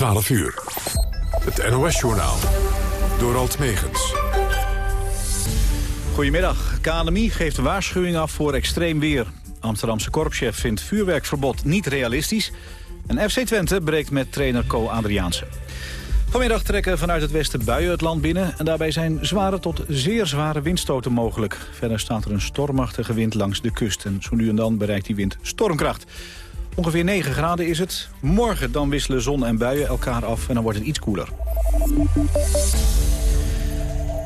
12 uur. Het NOS-journaal. Door Alt Megens. Goedemiddag. KNMI geeft een waarschuwing af voor extreem weer. Amsterdamse korpschef vindt vuurwerkverbod niet realistisch. En FC Twente breekt met trainer Co Adriaanse. Vanmiddag trekken vanuit het westen buien het land binnen... en daarbij zijn zware tot zeer zware windstoten mogelijk. Verder staat er een stormachtige wind langs de kust... en zo nu en dan bereikt die wind stormkracht. Ongeveer 9 graden is het. Morgen dan wisselen zon en buien elkaar af en dan wordt het iets koeler.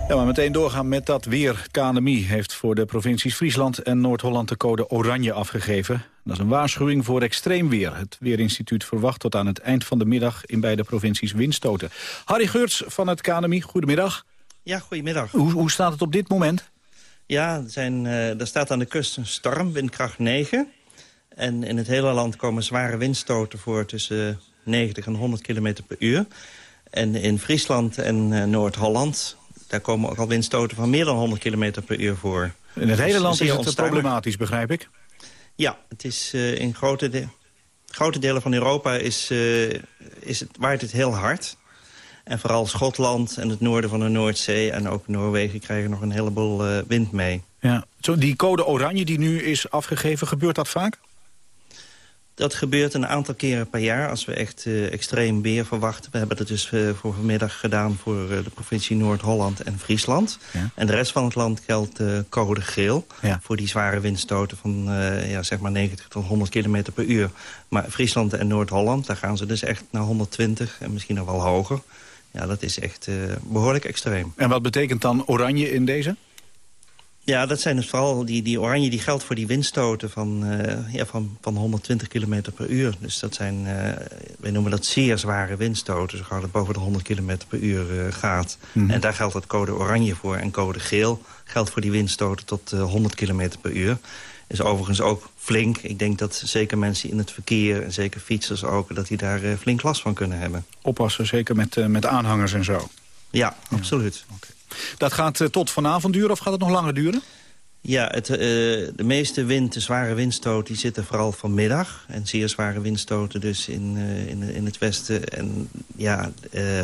Ja, maar meteen doorgaan met dat weer. KNMI heeft voor de provincies Friesland en Noord-Holland de code oranje afgegeven. Dat is een waarschuwing voor extreem weer. Het Weerinstituut verwacht tot aan het eind van de middag in beide provincies windstoten. Harry Geurts van het KNMI, goedemiddag. Ja, goedemiddag. Hoe, hoe staat het op dit moment? Ja, er, zijn, uh, er staat aan de kust een storm, windkracht 9. En in het hele land komen zware windstoten voor tussen 90 en 100 km per uur. En in Friesland en uh, Noord-Holland, daar komen ook al windstoten van meer dan 100 km per uur voor. In het hele dus land is het problematisch, begrijp ik? Ja, het is uh, in grote, de grote delen van Europa is, uh, is het, waait het heel hard. En vooral Schotland en het noorden van de Noordzee en ook Noorwegen krijgen nog een heleboel uh, wind mee. Ja. Zo, die code oranje die nu is afgegeven, gebeurt dat vaak? Dat gebeurt een aantal keren per jaar als we echt uh, extreem weer verwachten. We hebben dat dus uh, voor vanmiddag gedaan voor uh, de provincie Noord-Holland en Friesland. Ja. En de rest van het land geldt code geel ja. voor die zware windstoten van ja, zeg maar 90 tot 100 km per uur. Maar Friesland en Noord-Holland, daar gaan ze dus echt naar 120 en misschien nog wel hoger. Ja, dat is echt behoorlijk extreem. En wat betekent dan oranje in deze? Ja, dat zijn dus vooral die, die oranje die geldt voor die windstoten van, uh, ja, van, van 120 km per uur. Dus dat zijn, uh, wij noemen dat zeer zware windstoten, zo gauw het boven de 100 km per uur uh, gaat. Mm -hmm. En daar geldt het code oranje voor. En code geel geldt voor die windstoten tot 100 km per uur. Is overigens ook flink. Ik denk dat zeker mensen in het verkeer, en zeker fietsers ook, dat die daar flink last van kunnen hebben. Oppassen, zeker met, met aanhangers en zo. Ja, absoluut. Ja. Okay. Dat gaat uh, tot vanavond duren of gaat het nog langer duren? Ja, het, uh, de meeste wind, de zware windstoten, die zitten vooral vanmiddag. En zeer zware windstoten dus in, uh, in, in het westen. En ja,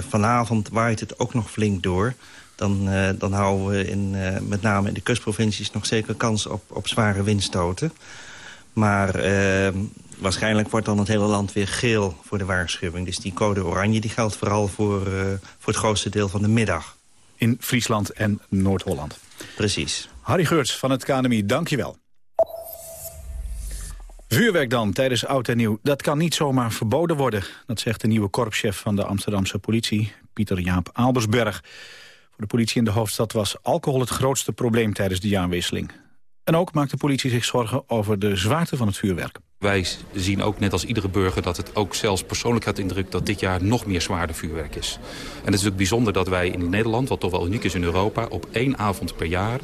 vanavond waait het ook nog flink door. Dan, dan houden we in, met name in de kustprovincies nog zeker kans op, op zware windstoten. Maar waarschijnlijk wordt dan het hele land weer geel voor de waarschuwing. Dus die code oranje die geldt vooral voor, voor het grootste deel van de middag in Friesland en Noord-Holland. Precies. Harry Geurts van het KNMI, dank je wel. Vuurwerk dan tijdens Oud en Nieuw, dat kan niet zomaar verboden worden. Dat zegt de nieuwe korpschef van de Amsterdamse politie, Pieter Jaap Aalbersberg. Voor de politie in de hoofdstad was alcohol het grootste probleem tijdens de jaarwisseling. En ook maakt de politie zich zorgen over de zwaarte van het vuurwerk. Wij zien ook, net als iedere burger, dat het ook zelfs persoonlijk had indruk dat dit jaar nog meer zwaarder vuurwerk is. En het is ook bijzonder dat wij in Nederland, wat toch wel uniek is in Europa, op één avond per jaar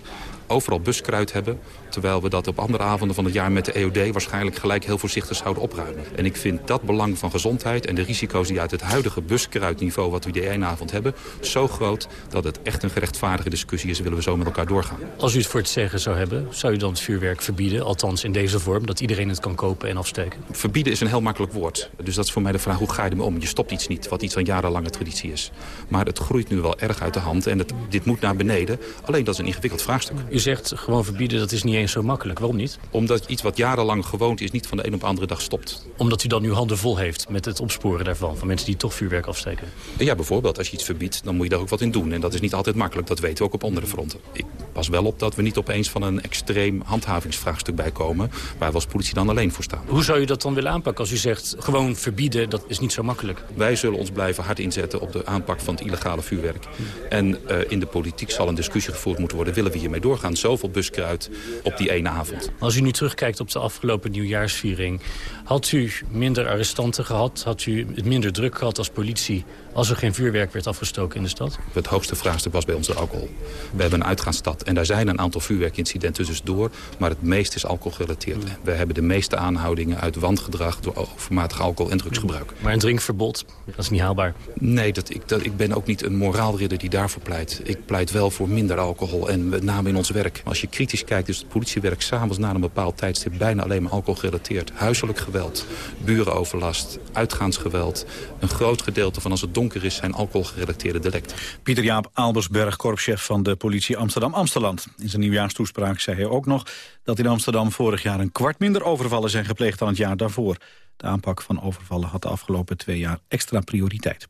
overal buskruid hebben. Terwijl we dat op andere avonden van het jaar met de EOD waarschijnlijk gelijk heel voorzichtig zouden opruimen. En ik vind dat belang van gezondheid en de risico's die uit het huidige buskruidniveau wat we die ene avond hebben, zo groot dat het echt een gerechtvaardige discussie is. Willen we zo met elkaar doorgaan. Als u het voor het zeggen zou hebben, zou u dan het vuurwerk verbieden? Althans in deze vorm, dat iedereen het kan kopen en afsteken? Verbieden is een heel makkelijk woord. Dus dat is voor mij de vraag, hoe ga je ermee om? Je stopt iets niet, wat iets van jarenlange traditie is. Maar het groeit nu wel erg uit de hand en het, dit moet naar beneden. Alleen dat is een ingewikkeld vraagstuk. U zegt gewoon verbieden, dat is niet eens zo makkelijk. Waarom niet? Omdat iets wat jarenlang gewoond is niet van de een op de andere dag stopt. Omdat u dan nu handen vol heeft met het opsporen daarvan. Van mensen die toch vuurwerk afsteken. Ja, bijvoorbeeld. Als je iets verbiedt, dan moet je daar ook wat in doen. En dat is niet altijd makkelijk. Dat weten we ook op andere fronten. Ik pas wel op dat we niet opeens van een extreem handhavingsvraagstuk bij komen. Waar we als politie dan alleen voor staan. Hoe zou je dat dan willen aanpakken als u zegt gewoon verbieden, dat is niet zo makkelijk? Wij zullen ons blijven hard inzetten op de aanpak van het illegale vuurwerk. En uh, in de politiek zal een discussie gevoerd moeten worden. Willen we hiermee doorgaan? Zoveel buskruid op die ene avond. Als u nu terugkijkt op de afgelopen nieuwjaarsviering... had u minder arrestanten gehad? Had u het minder druk gehad als politie... als er geen vuurwerk werd afgestoken in de stad? Het hoogste vraagstuk was bij ons de alcohol. We hebben een uitgaansstad en daar zijn een aantal vuurwerkincidenten dus door... maar het meeste is alcoholgerelateerd. We hebben de meeste aanhoudingen uit wandgedrag... door overmatig alcohol- en drugsgebruik. Maar een drinkverbod, dat is niet haalbaar? Nee, dat, ik, dat, ik ben ook niet een moraalridder die daarvoor pleit. Ik pleit wel voor minder alcohol en met name in ons werk. Als je kritisch kijkt, is het politiewerk s'avonds na een bepaald tijdstip... bijna alleen maar alcohol gerelateerd. Huiselijk geweld, burenoverlast, uitgaansgeweld. Een groot gedeelte van als het donker is zijn alcoholgerelateerde delicten. Pieter Jaap Albersberg, korpschef van de politie Amsterdam-Amsteland. In zijn nieuwjaarstoespraak zei hij ook nog dat in Amsterdam vorig jaar een kwart minder overvallen zijn gepleegd dan het jaar daarvoor. De aanpak van overvallen had de afgelopen twee jaar extra prioriteit.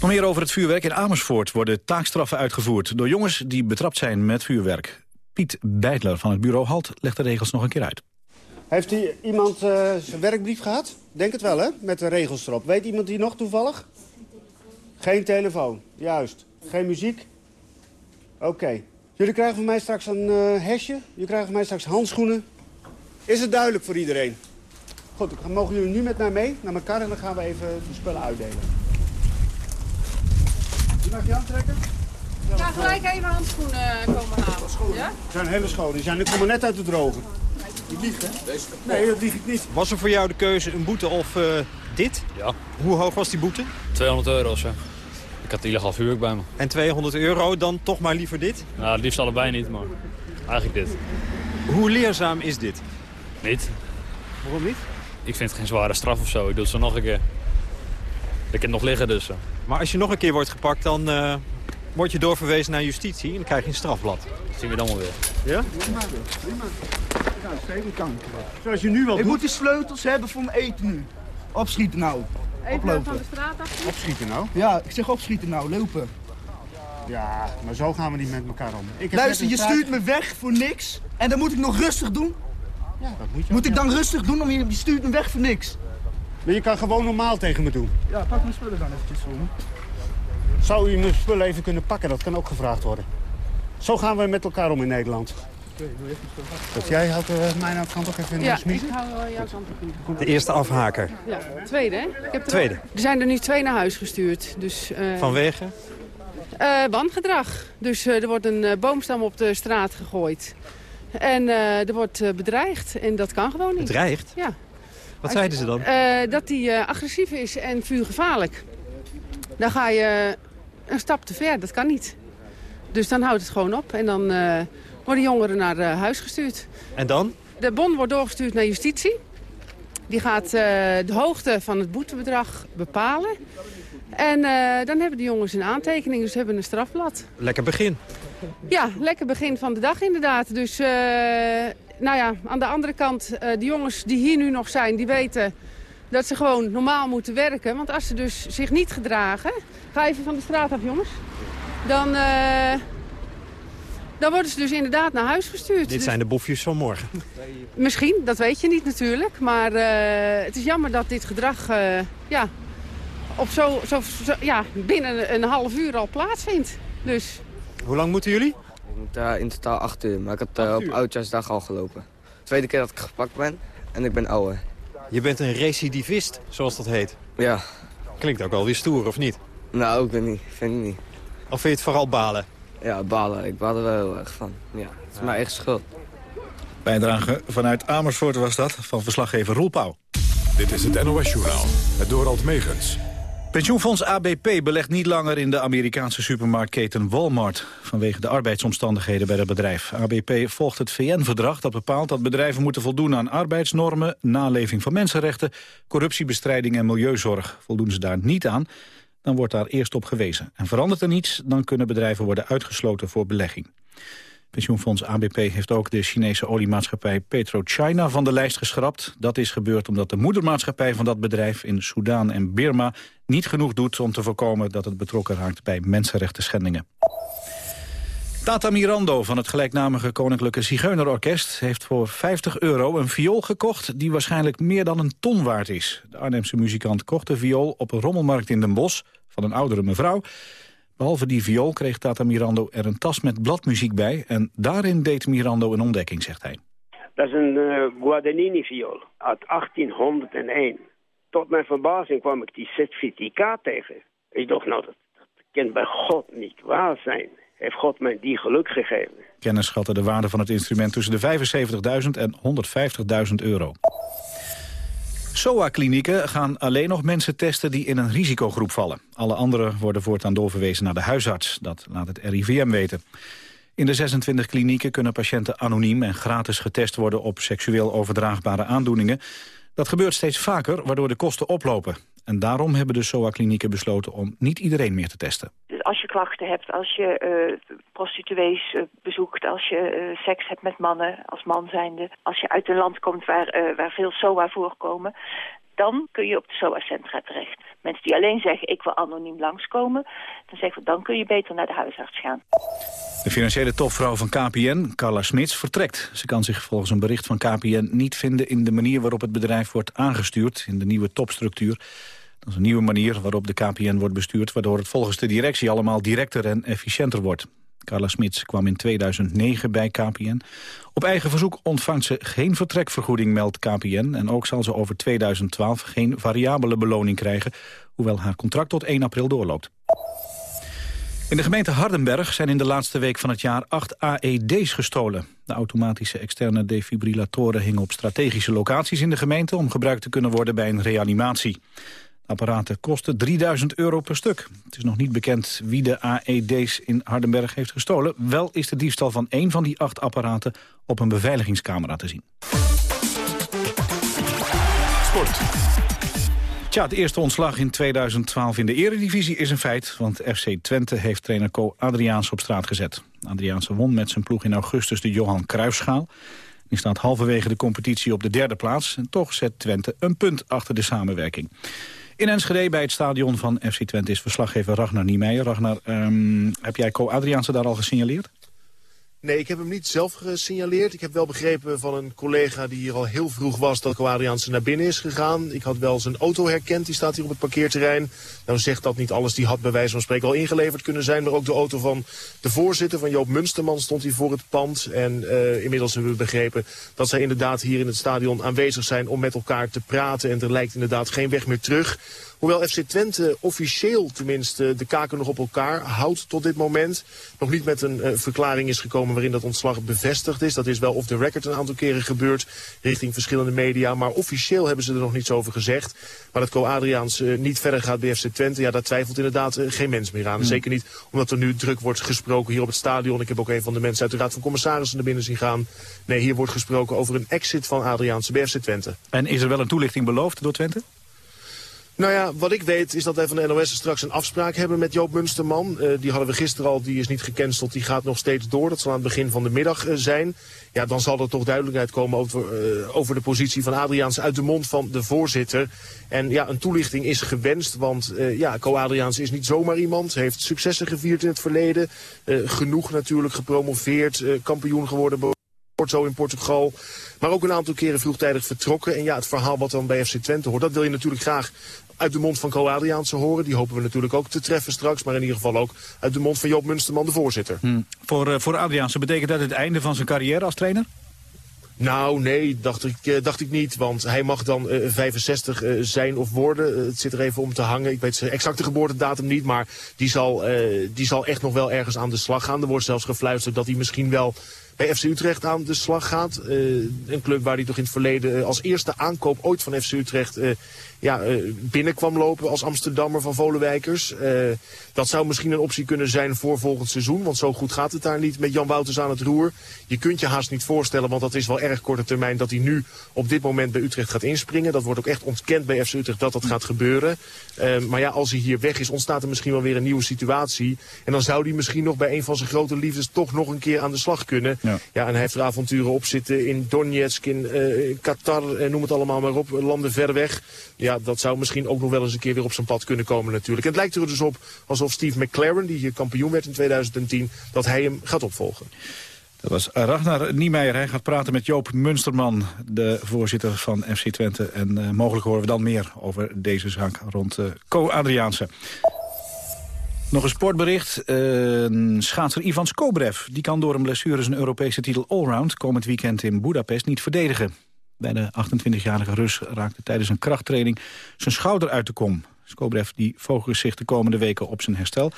Nog meer over het vuurwerk. In Amersfoort worden taakstraffen uitgevoerd door jongens die betrapt zijn met vuurwerk. Piet Beidler van het bureau HALT legt de regels nog een keer uit. Heeft hij iemand uh, zijn werkbrief gehad? Denk het wel, hè? Met de regels erop. Weet iemand die nog toevallig? Geen telefoon, juist. Geen muziek? Oké. Jullie krijgen van mij straks een uh, hesje. Jullie krijgen van mij straks handschoenen. Is het duidelijk voor iedereen? Goed, dan mogen jullie nu met mij mee naar elkaar en dan gaan we even de spullen uitdelen. Die mag je aantrekken? Ja, gelijk even handschoenen komen halen. Ja? Ze zijn hele schoon. Die zijn nu komen net uit de drogen. Die liegt, hè? Nee, dat lieg ik niet. Was er voor jou de keuze een boete of uh, dit? Ja. Hoe hoog was die boete? 200 euro of zo. Ik had illegaal vuurwerk bij me. En 200 euro, dan toch maar liever dit? Nou, het liefst allebei niet, maar eigenlijk dit. Hoe leerzaam is dit? Niet. Waarom niet? Ik vind het geen zware straf of zo. Ik doe het zo nog een keer. Ik heb nog liggen dus. Maar als je nog een keer wordt gepakt, dan uh, word je doorverwezen naar justitie en dan krijg je een strafblad. Dat zien we dan wel weer. Ja? Prima, prima. Zoals je nu wel Ik moet de sleutels hebben voor mijn eten nu. Opschieten nou. Even Oplopen. van de straat af. Opschieten nou? Ja, ik zeg opschieten nou, lopen. Ja, maar zo gaan we niet met elkaar om. Ik heb Luister, je stuurt me weg voor niks. En dan moet ik nog rustig doen. Ja, dat moet je Moet ik ja. dan rustig doen? Om je, je stuurt me weg voor niks. Maar je kan gewoon normaal tegen me doen. Ja, pak mijn spullen dan eventjes voor me. Zou u mijn spullen even kunnen pakken? Dat kan ook gevraagd worden. Zo gaan we met elkaar om in Nederland. Dat jij houdt uh, mijn kant ook even in Ja, de smiezen? ik hou jouw kant op. in. De eerste afhaker. Ja, tweede hè? Ik heb er, Tweede. Er zijn er nu twee naar huis gestuurd. Dus, eh Vanwege? eh, wangedrag. Dus eh, er wordt een eh, boomstam op de straat gegooid. En eh, er wordt eh, bedreigd. En dat kan gewoon niet. Bedreigd? Ja. Wat zeiden ze dan? Eh, dat hij eh, agressief is en vuurgevaarlijk. Dan ga je een stap te ver, dat kan niet. Dus dan houdt het gewoon op en dan eh, worden jongeren naar eh, huis gestuurd. En dan? De bon wordt doorgestuurd naar justitie. Die gaat eh, de hoogte van het boetebedrag bepalen. En eh, dan hebben de jongens een aantekening, dus hebben een strafblad. Lekker begin. Ja, lekker begin van de dag inderdaad. Dus nou ja, aan de andere kant, eh, de jongens die hier nu nog zijn, die weten dat ze gewoon normaal moeten werken. Want als ze dus zich niet gedragen, ga even van de straat af jongens, dan, dan worden ze dus inderdaad naar huis gestuurd. Dit Dus zijn de boefjes van morgen. Misschien, dat weet je niet natuurlijk. Maar eh, het is jammer dat dit gedrag eh, ja, op zo, zo, zo- ja, binnen een half uur al plaatsvindt. Dus Hoe lang moeten jullie? Ik moet daar in totaal acht uur, maar ik had eh, op oudjaarsdag al gelopen. Tweede keer dat ik gepakt ben en ik ben ouder. Je bent een recidivist, zoals dat heet. Ja, Klinkt ook wel weer stoer, of niet? nou, ik weet niet, vind ik niet. Of vind je het vooral balen? Ja, balen, ik baal er wel heel erg van. Ja, het is mijn eigen schuld. Bijdrage vanuit Amersfoort was dat, van verslaggever Roel Pauw. Dit is het NOS-journaal, het Dorald Megens. Pensioenfonds ABP belegt niet langer in de Amerikaanse supermarktketen Walmart... vanwege de arbeidsomstandigheden bij het bedrijf. ABP volgt het VN-verdrag dat bepaalt dat bedrijven moeten voldoen aan arbeidsnormen... naleving van mensenrechten, corruptiebestrijding en milieuzorg. Voldoen ze daar niet aan, dan wordt daar eerst op gewezen. En verandert er niets, dan kunnen bedrijven worden uitgesloten voor belegging. Pensioenfonds ABP heeft ook de Chinese oliemaatschappij PetroChina van de lijst geschrapt. Dat is gebeurd omdat de moedermaatschappij van dat bedrijf in Soedan en Birma niet genoeg doet om te voorkomen dat het betrokken raakt bij mensenrechten schendingen. Tata Mirando van het gelijknamige Koninklijke Zigeunerorkest heeft voor 50 euro een viool gekocht die waarschijnlijk meer dan een ton waard is. De Arnhemse muzikant kocht de viool op een rommelmarkt in Den Bosch van een oudere mevrouw. Behalve die viool kreeg Tata Mirando er een tas met bladmuziek bij en daarin deed Mirando een ontdekking, zegt hij. Dat is een eh, Guadagnini-viool uit 1801. Tot mijn verbazing kwam ik die certificaat tegen. Ik dacht, nou, dat, dat kan bij God niet waar zijn. Heeft God mij die geluk gegeven. Kennis schatten de waarde van het instrument tussen de 75.000 en 150.000 euro. SOA-klinieken gaan alleen nog mensen testen die in een risicogroep vallen. Alle anderen worden voortaan doorverwezen naar de huisarts. Dat laat het RIVM weten. In de 26 klinieken kunnen patiënten anoniem en gratis getest worden op seksueel overdraagbare aandoeningen. Dat gebeurt steeds vaker, waardoor de kosten oplopen. En daarom hebben de SOA-klinieken besloten om niet iedereen meer te testen. Dus als je klachten hebt, als je uh, prostituees uh, bezoekt... als je uh, seks hebt met mannen als man zijnde... als je uit een land komt waar, waar veel SOA voorkomen... dan kun je op de SOA-centra terecht. Mensen die alleen zeggen, ik wil anoniem langskomen... dan zeggen we, dan kun je beter naar de huisarts gaan. De financiële topvrouw van KPN, Carla Smits, vertrekt. Ze kan zich volgens een bericht van KPN niet vinden in de manier waarop het bedrijf wordt aangestuurd in de nieuwe topstructuur. Dat is een nieuwe manier waarop de KPN wordt bestuurd, waardoor het volgens de directie allemaal directer en efficiënter wordt. Carla Smits kwam in 2009 bij KPN. Op eigen verzoek ontvangt ze geen vertrekvergoeding, meldt KPN. En ook zal ze over 2012 geen variabele beloning krijgen... hoewel haar contract tot 1 april doorloopt. In de gemeente Hardenberg zijn in de laatste week van het jaar acht AED's gestolen. De automatische externe defibrillatoren hingen op strategische locaties in de gemeente... om gebruikt te kunnen worden bij een reanimatie. Apparaten kosten 3000 euro per stuk. Het is nog niet bekend wie de AED's in Hardenberg heeft gestolen. Wel is de diefstal van één van die acht apparaten op een beveiligingscamera te zien. Sport. Tja, het eerste ontslag in 2012 in de eredivisie is een feit... want FC Twente heeft trainer Co Adriaans op straat gezet. Adriaanse won met zijn ploeg in augustus de Johan Cruijffschaal. Die staat halverwege de competitie op de derde plaats... en toch zet Twente een punt achter de samenwerking. In Enschede bij het stadion van FC Twente is verslaggever Ragnar Niemeyer. Ragnar, um, heb jij Co Adriaanse daar al gesignaleerd? Nee, ik heb hem niet zelf gesignaleerd. Ik heb wel begrepen van een collega die hier al heel vroeg was dat Koadriaanse naar binnen is gegaan. Ik had wel zijn auto herkend, die staat hier op het parkeerterrein. Nou zegt dat niet alles, die had bij wijze van spreken al ingeleverd kunnen zijn. Maar ook de auto van de voorzitter, van Joop Munsterman, stond hier voor het pand. En uh, inmiddels hebben we begrepen dat zij inderdaad hier in het stadion aanwezig zijn om met elkaar te praten. En er lijkt inderdaad geen weg meer terug. Hoewel FC Twente officieel tenminste de kaken nog op elkaar houdt tot dit moment. Nog niet met een uh, verklaring is gekomen waarin dat ontslag bevestigd is. Dat is wel off the record een aantal keren gebeurd richting verschillende media. Maar officieel hebben ze er nog niets over gezegd. Maar dat Co Adriaans uh, niet verder gaat bij FC Twente, ja, daar twijfelt inderdaad uh, geen mens meer aan. Mm. Zeker niet omdat er nu druk wordt gesproken hier op het stadion. Ik heb ook een van de mensen uit de Raad van Commissarissen naar binnen zien gaan. Nee, hier wordt gesproken over een exit van Adriaanse bij FC Twente. En is er wel een toelichting beloofd door Twente? Nou ja, wat ik weet is dat wij van de NOS straks een afspraak hebben met Joop Munsterman. Uh, die hadden we gisteren al, die is niet gecanceld, die gaat nog steeds door. Dat zal aan het begin van de middag uh, zijn. Ja, dan zal er toch duidelijkheid komen over, uh, over de positie van Adriaans uit de mond van de voorzitter. En ja, een toelichting is gewenst, want ja, Co Adriaans is niet zomaar iemand. Heeft successen gevierd in het verleden. genoeg natuurlijk gepromoveerd, kampioen geworden Porto in Portugal. Maar ook een aantal keren vroegtijdig vertrokken. En ja, het verhaal wat dan bij FC Twente hoort, dat wil je natuurlijk graag uit de mond van Co Adriaanse horen. Die hopen we natuurlijk ook te treffen straks. Maar in ieder geval ook uit de mond van Joop Munsterman, de voorzitter. Hmm. Voor, uh, voor Adriaanse betekent dat het einde van zijn carrière als trainer? Nou, nee, dacht ik, uh, dacht ik niet. Want hij mag dan uh, 65 uh, zijn of worden. het zit er even om te hangen. Ik weet zijn exacte geboortedatum niet. Maar die zal, die zal echt nog wel ergens aan de slag gaan. Er wordt zelfs gefluisterd dat hij misschien wel bij FC Utrecht aan de slag gaat. Uh, een club waar hij toch in het verleden uh, als eerste aankoop ooit van FC Utrecht uh, ja, binnen lopen als Amsterdammer van Volenwijkers. Dat zou misschien een optie kunnen zijn voor volgend seizoen. Want zo goed gaat het daar niet met Jan Wouters aan het roer. Je kunt je haast niet voorstellen, want dat is wel erg korte termijn... dat hij nu op dit moment bij Utrecht gaat inspringen. Dat wordt ook echt ontkend bij FC Utrecht dat dat gaat gebeuren. maar ja, als hij hier weg is, ontstaat er misschien wel weer een nieuwe situatie. En dan zou hij misschien nog bij een van zijn grote liefdes... toch nog een keer aan de slag kunnen... Ja. ja, en hij heeft er avonturen op zitten in Donetsk, in uh, Qatar, uh, noem het allemaal maar op, landen ver weg. Ja, dat zou misschien ook nog wel eens een keer weer op zijn pad kunnen komen natuurlijk. Het lijkt er dus op alsof Steve McLaren, die hier kampioen werd in 2010, dat hij hem gaat opvolgen. Dat was Ragnar Niemeyer. Hij gaat praten met Joop Munsterman, de voorzitter van FC Twente. En uh, mogelijk horen we dan meer over deze zaak rond uh, Co Adriaanse. Nog een sportbericht. Schaatser Ivan Skobrev die kan door een blessure zijn Europese titel allround... komend weekend in Budapest niet verdedigen. Bij de 28-jarige Rus raakte tijdens een krachttraining zijn schouder uit de kom. Skobrev die focust zich de komende weken op zijn herstel.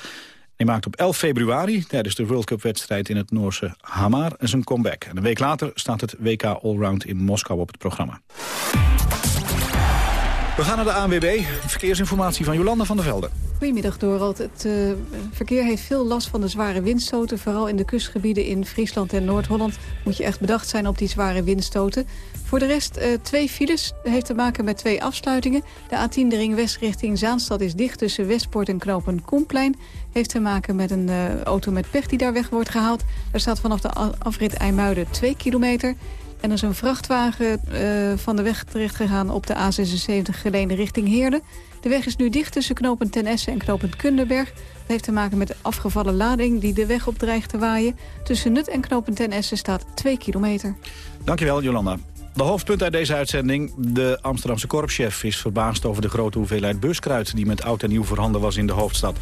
Hij maakt op 11 februari tijdens de World Cup wedstrijd in het Noorse Hamar zijn comeback. En een week later staat het WK Allround in Moskou op het programma. We gaan naar de ANWB. Verkeersinformatie van Jolanda van der Velde. Goedemiddag Dorald. Het uh, verkeer heeft veel last van de zware windstoten. Vooral in de kustgebieden in Friesland en Noord-Holland... moet je echt bedacht zijn op die zware windstoten. Voor de rest uh, twee files. Dat heeft te maken met twee afsluitingen. De A10 de ring west richting Zaanstad is dicht tussen Westpoort en Knopen Koenplein. Heeft te maken met een uh, auto met pech die daar weg wordt gehaald. Er staat vanaf de afrit IJmuiden 2 kilometer... En er is een vrachtwagen uh, van de weg terecht gegaan op de A76 geleden richting Heerde. De weg is nu dicht tussen knooppunt Ten Essen en knooppunt Kunderberg. Dat heeft te maken met de afgevallen lading die de weg op dreigt te waaien. Tussen Nut en knooppunt Ten Essen staat 2 kilometer. Dankjewel, Jolanda. De hoofdpunt uit deze uitzending. De Amsterdamse korpschef is verbaasd over de grote hoeveelheid buskruid... die met oud en nieuw voorhanden was in de hoofdstad.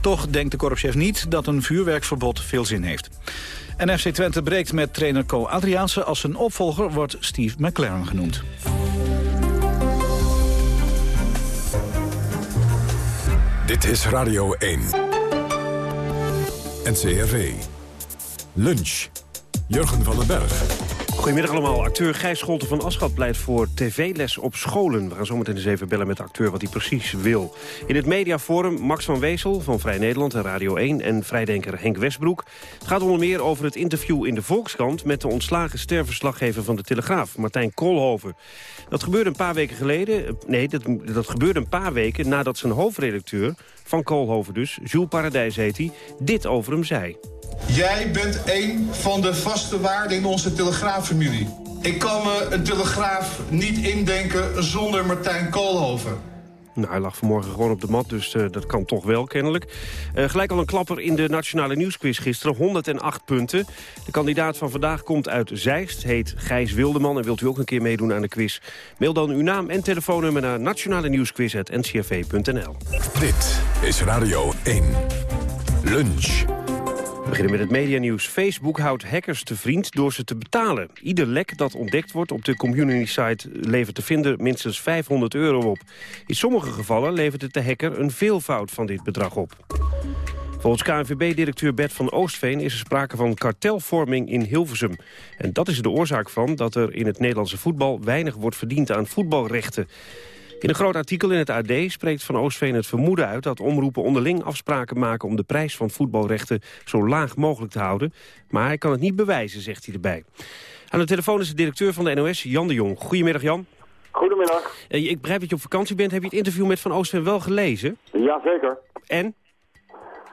Toch denkt de korpschef niet dat een vuurwerkverbod veel zin heeft. En FC Twente breekt met trainer Co Adriaanse. Als zijn opvolger wordt Steve McLaren genoemd. Dit is Radio 1. NCRV. Lunch. Jurgen van den Berg. Goedemiddag allemaal. Acteur Gijs Scholten van Aschat pleit voor tv-les op scholen. We gaan zometeen eens even bellen met de acteur wat hij precies wil. In het mediaforum Max van Wezel van Vrij Nederland en Radio 1... en vrijdenker Henk Westbroek. Het gaat onder meer over het interview in de Volkskrant... met de ontslagen sterverslaggever van de Telegraaf, Martijn Koolhoven. Dat gebeurde een paar weken geleden... Nee, dat, dat gebeurde een paar weken nadat zijn hoofdredacteur van Koolhoven dus... Jules Paradijs heet hij, dit over hem zei. Jij bent een van de vaste waarden in onze telegraaffamilie. Ik kan me een telegraaf niet indenken zonder Martijn Koolhoven. Nou, hij lag vanmorgen gewoon op de mat, dus uh, dat kan toch wel kennelijk. Uh, gelijk al een klapper in de Nationale Nieuwsquiz gisteren. 108 punten. De kandidaat van vandaag komt uit Zeist, heet Gijs Wildeman... en wilt u ook een keer meedoen aan de quiz? Mail dan uw naam en telefoonnummer naar nationale nieuwsquiz.ncrv.nl. Dit is Radio 1. Lunch. We beginnen met het medianieuws. Facebook houdt hackers te vriend door ze te betalen. Ieder lek dat ontdekt wordt op de community-site levert te vinden minstens 500 euro op. In sommige gevallen levert het de hacker een veelvoud van dit bedrag op. Volgens KNVB-directeur Bert van Oostveen is er sprake van kartelvorming in Hilversum. En dat is de oorzaak van dat er in het Nederlandse voetbal weinig wordt verdiend aan voetbalrechten. In een groot artikel in het AD spreekt Van Oostveen het vermoeden uit... dat omroepen onderling afspraken maken om de prijs van voetbalrechten... zo laag mogelijk te houden. Maar hij kan het niet bewijzen, zegt hij erbij. Aan de telefoon is de directeur van de NOS, Jan de Jong. Goedemiddag, Jan. Goedemiddag. Eh, ik begrijp dat je op vakantie bent. Heb je het interview met Van Oostveen wel gelezen? Jazeker. En?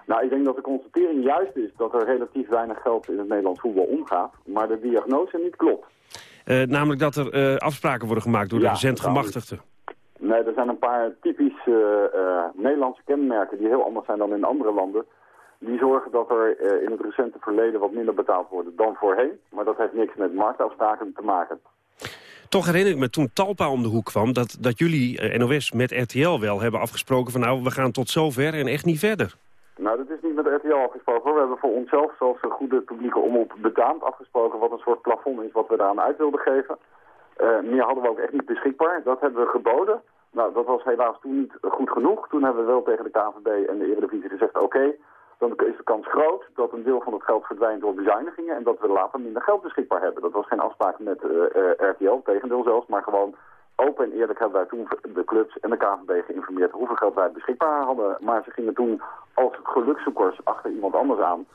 Nou, ik denk dat de constatering juist is dat er relatief weinig geld in het Nederlands voetbal omgaat. Maar de diagnose niet klopt. Uh, namelijk dat er uh, afspraken worden gemaakt door de recent gemachtigden. Nee, er zijn een paar typisch uh, uh, Nederlandse kenmerken die heel anders zijn dan in andere landen. Die zorgen dat er uh, in het recente verleden wat minder betaald wordt dan voorheen. Maar dat heeft niks met marktafspraken te maken. Toch herinner ik me toen Talpa om de hoek kwam... dat, dat jullie NOS met RTL wel hebben afgesproken van... nou, we gaan tot zover en echt niet verder. Nou, dat is niet met RTL afgesproken. We hebben voor onszelf, zoals een goede publieke omroep betaamd afgesproken... wat een soort plafond is wat we daaraan uit wilden geven... Uh, meer hadden we ook echt niet beschikbaar. Dat hebben we geboden. Nou, dat was helaas toen niet goed genoeg. Toen hebben we wel tegen de KVB en de Eredivisie gezegd... oké, dan is de kans groot dat een deel van het geld verdwijnt door bezuinigingen... en dat we later minder geld beschikbaar hebben. Dat was geen afspraak met uh, uh, RTL, tegendeel zelfs, maar gewoon... Open en eerlijk hebben wij toen de clubs en de KVB geïnformeerd hoeveel geld wij beschikbaar hadden. Maar ze gingen toen als gelukzoekers achter iemand anders aan.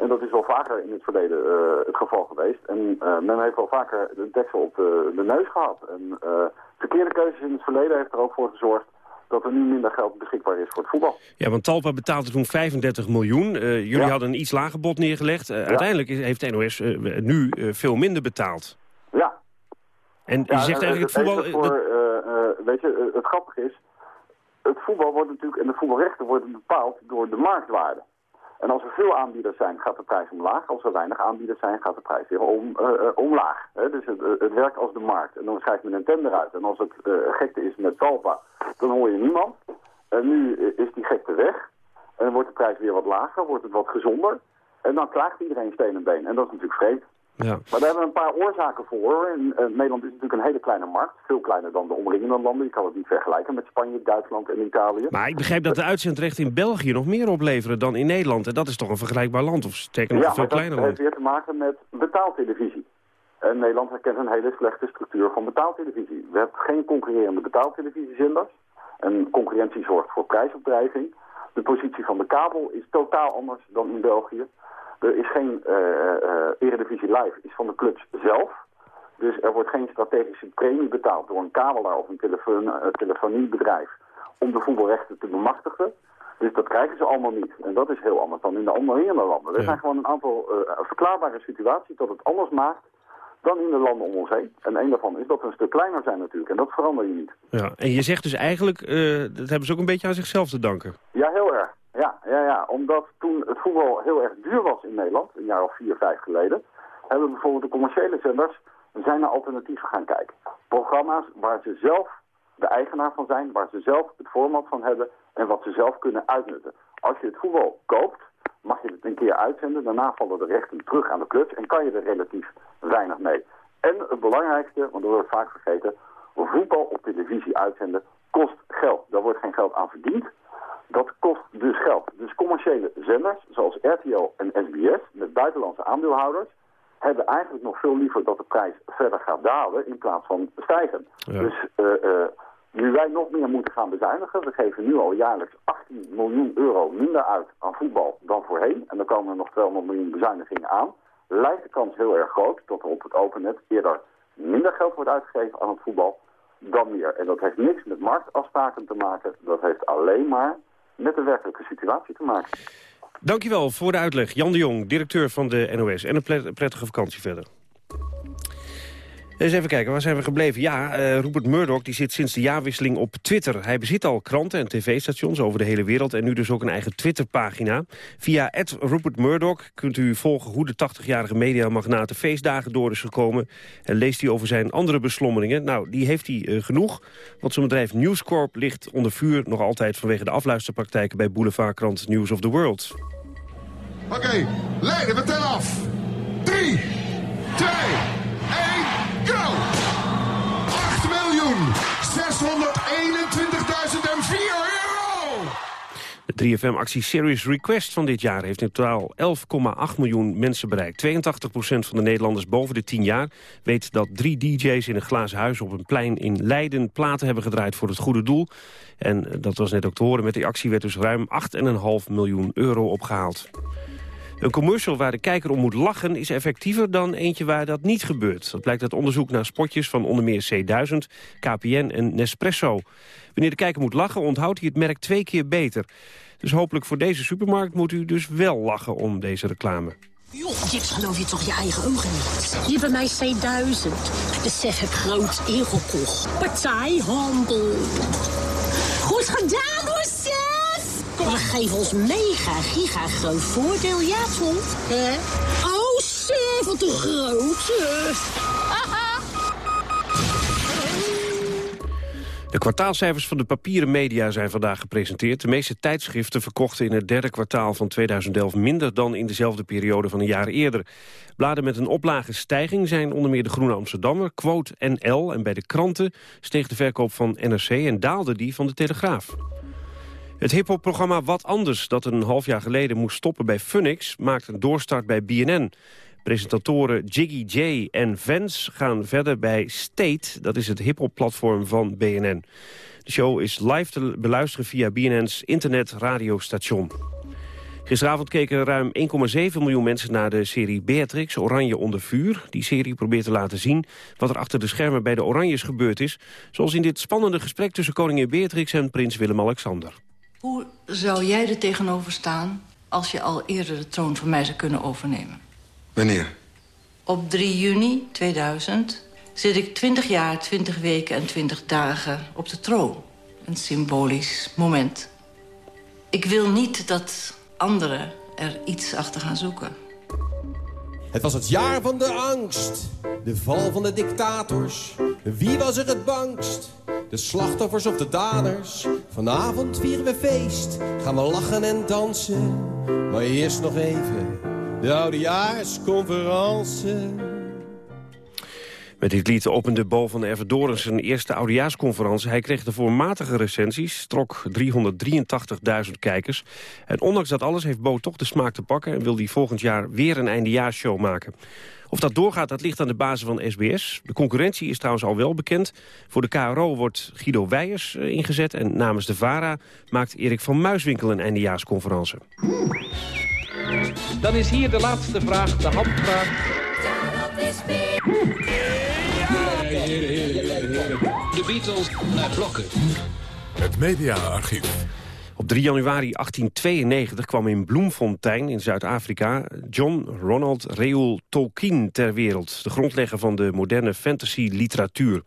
En dat is wel vaker in het verleden uh, het geval geweest. En uh, men heeft wel vaker de deksel op de, de neus gehad. En uh, verkeerde keuzes in het verleden heeft er ook voor gezorgd dat er nu minder geld beschikbaar is voor het voetbal. Ja, want Talpa betaalde toen 35 miljoen. jullie ja. hadden een iets lager bod neergelegd. Ja. Uiteindelijk heeft de NOS nu veel minder betaald. Ja. En je zegt eigenlijk het voetbal... Voor, dat... weet je, het grappige is... Het voetbal wordt natuurlijk, en de voetbalrechten worden bepaald door de marktwaarde. En als er veel aanbieders zijn, gaat de prijs omlaag. Als er weinig aanbieders zijn, gaat de prijs weer om, uh, uh, omlaag. Dus het, uh, het, werkt als de markt. En dan schrijft men een tender uit. En als het gekte is met Talpa, dan hoor je niemand. En nu is die gekte weg. En dan wordt de prijs weer wat lager, wordt het wat gezonder. En dan klaagt iedereen steen en been. En dat is natuurlijk vreemd. Ja. Maar daar hebben we een paar oorzaken voor. En, eh, Nederland is natuurlijk een hele kleine markt. Veel kleiner dan de omringende landen. Je kan het niet vergelijken met Spanje, Duitsland en Italië. Maar ik begrijp dat de uitzendrechten in België nog meer opleveren dan in Nederland. En dat is toch een vergelijkbaar land, of sterker nog ja, een veel kleiner dat land. heeft weer te maken met betaaltelevisie. En Nederland herkent een hele slechte structuur van betaaltelevisie. We hebben geen concurrerende betaaltelevisiezenders. En concurrentie zorgt voor prijsopdrijving. De positie van de kabel is totaal anders dan in België. Er is geen eh, eh, Eredivisie Live, is van de clubs zelf. Dus er wordt geen strategische premie betaald door een kabelaar of een telefoon, eh, telefoniebedrijf om de voetbalrechten te bemachtigen. Dus dat krijgen ze allemaal niet. En dat is heel anders dan in de andere landen. Er zijn gewoon een aantal eh, verklaarbare situaties dat het anders maakt dan in de landen om ons heen. En een daarvan is dat we een stuk kleiner zijn natuurlijk. En dat verander je niet. Ja. En je zegt dus eigenlijk, eh, dat hebben ze ook een beetje aan zichzelf te danken. Ja, heel erg. Ja, ja, ja, omdat toen het voetbal heel erg duur was in Nederland, een jaar of vier, vijf geleden, hebben bijvoorbeeld de commerciële zenders zijn naar alternatieven gaan kijken. Programma's waar ze zelf de eigenaar van zijn, waar ze zelf het format van hebben en wat ze zelf kunnen uitnutten. Als je het voetbal koopt, mag je het een keer uitzenden, daarna vallen de rechten terug aan de clubs en kan je er relatief weinig mee. En het belangrijkste, want dat wordt vaak vergeten, voetbal op televisie uitzenden kost geld. Daar wordt geen geld aan verdiend. Dat kost dus geld. Dus commerciële zenders, zoals RTL en SBS, met buitenlandse aandeelhouders, hebben eigenlijk nog veel liever dat de prijs verder gaat dalen in plaats van stijgen. Dus uh, uh, nu wij nog meer moeten gaan bezuinigen, we geven nu al jaarlijks 18 miljoen euro minder uit aan voetbal dan voorheen. En dan komen er nog 200 miljoen bezuinigingen aan. Lijkt de kans heel erg groot dat er op het opennet eerder minder geld wordt uitgegeven aan het voetbal dan meer. En dat heeft niks met marktafspraken te maken. Dat heeft alleen maar met de werkelijke situatie te maken. Dankjewel voor de uitleg. Jan de Jong, directeur van de NOS. En een prettige vakantie verder. Eens even kijken, waar zijn we gebleven? Ja, uh, Rupert Murdoch die zit sinds de jaarwisseling op Twitter. Hij bezit al kranten en tv-stations over de hele wereld... en nu dus ook een eigen Twitterpagina. Via Rupert Murdoch kunt u volgen hoe de 80-jarige mediamagnaat de feestdagen door is gekomen... en leest hij over zijn andere beslommeringen. Nou, die heeft hij uh, genoeg, want zijn bedrijf News Corp ligt onder vuur... nog altijd vanwege de afluisterpraktijken bij boulevardkrant News of the World. Oké, okay, leiden, we tellen af. 3, 2, 1... Go! 8 miljoen 621.004 euro! De 3FM-actie Serious Request van dit jaar heeft in totaal 11,8 miljoen mensen bereikt. 82% van de Nederlanders boven de 10 jaar weet dat drie DJ's in een glazen huis op een plein in Leiden platen hebben gedraaid voor het goede doel. En dat was net ook te horen, met die actie werd dus ruim 8,5 miljoen euro opgehaald. Een commercial waar de kijker om moet lachen is effectiever dan eentje waar dat niet gebeurt. Dat blijkt uit onderzoek naar spotjes van onder meer C1000, KPN en Nespresso. Wanneer de kijker moet lachen onthoudt hij het merk twee keer beter. Dus hopelijk voor deze supermarkt moet u dus wel lachen om deze reclame. Joh, Jips, geloof je toch je eigen ogen niet? Hebt bij mij C1000. De SEF heb groot ingekocht. Partijhandel. Goed gedaan! We geven ons mega giga groot voordeel, ja toch? Hè? Oh, Sef, wat een grote. De kwartaalcijfers van de papieren media zijn vandaag gepresenteerd. De meeste tijdschriften verkochten in het derde kwartaal van 2011 minder dan in dezelfde periode van een jaar eerder. Bladen met een oplage stijging zijn onder meer de Groene Amsterdammer, Quote NL en bij de kranten steeg de verkoop van NRC en daalde die van de Telegraaf. Het hiphopprogramma Wat Anders, dat een half jaar geleden moest stoppen bij Funix, maakt een doorstart bij BNN. Presentatoren Jiggy J en Vance gaan verder bij State. Dat is het hiphop-platform van BNN. De show is live te beluisteren via BNN's internet-radiostation. Gisteravond keken ruim 1,7 miljoen mensen naar de serie Beatrix, Oranje onder vuur. Die serie probeert te laten zien wat er achter de schermen bij de Oranjes gebeurd is. Zoals in dit spannende gesprek tussen koningin Beatrix en prins Willem-Alexander. Hoe zou jij er tegenover staan als je al eerder de troon van mij zou kunnen overnemen? Wanneer? Op 3 juni 2000 zit ik 20 jaar, 20 weken en 20 dagen op de troon. Een symbolisch moment. Ik wil niet dat anderen er iets achter gaan zoeken. Het was het jaar van de angst. De val van de dictators. Wie was er het bangst? De slachtoffers of de daders. Vanavond vieren we feest. Gaan we lachen en dansen. Maar eerst nog even de oudejaarsconferentie. Met dit lied opende Bo van Everdoren zijn eerste oudejaarsconferentie. Hij kreeg de matige recensies, trok 383.000 kijkers. En ondanks dat alles heeft Bo toch de smaak te pakken... en wil hij volgend jaar weer een eindejaarsshow maken. Of dat doorgaat, dat ligt aan de basis van SBS. De concurrentie is trouwens al wel bekend. Voor de KRO wordt Guido Weijers eh, ingezet... en namens de VARA maakt Erik van Muiswinkel een eindejaarsconferentie. Dan is hier de laatste vraag, de handvraag. De Beatles naar blokken. Het mediaarchief. Op 3 januari 1892 kwam in Bloemfontein in Zuid-Afrika... John Ronald Reuel Tolkien ter wereld. De grondlegger van de moderne fantasy-literatuur.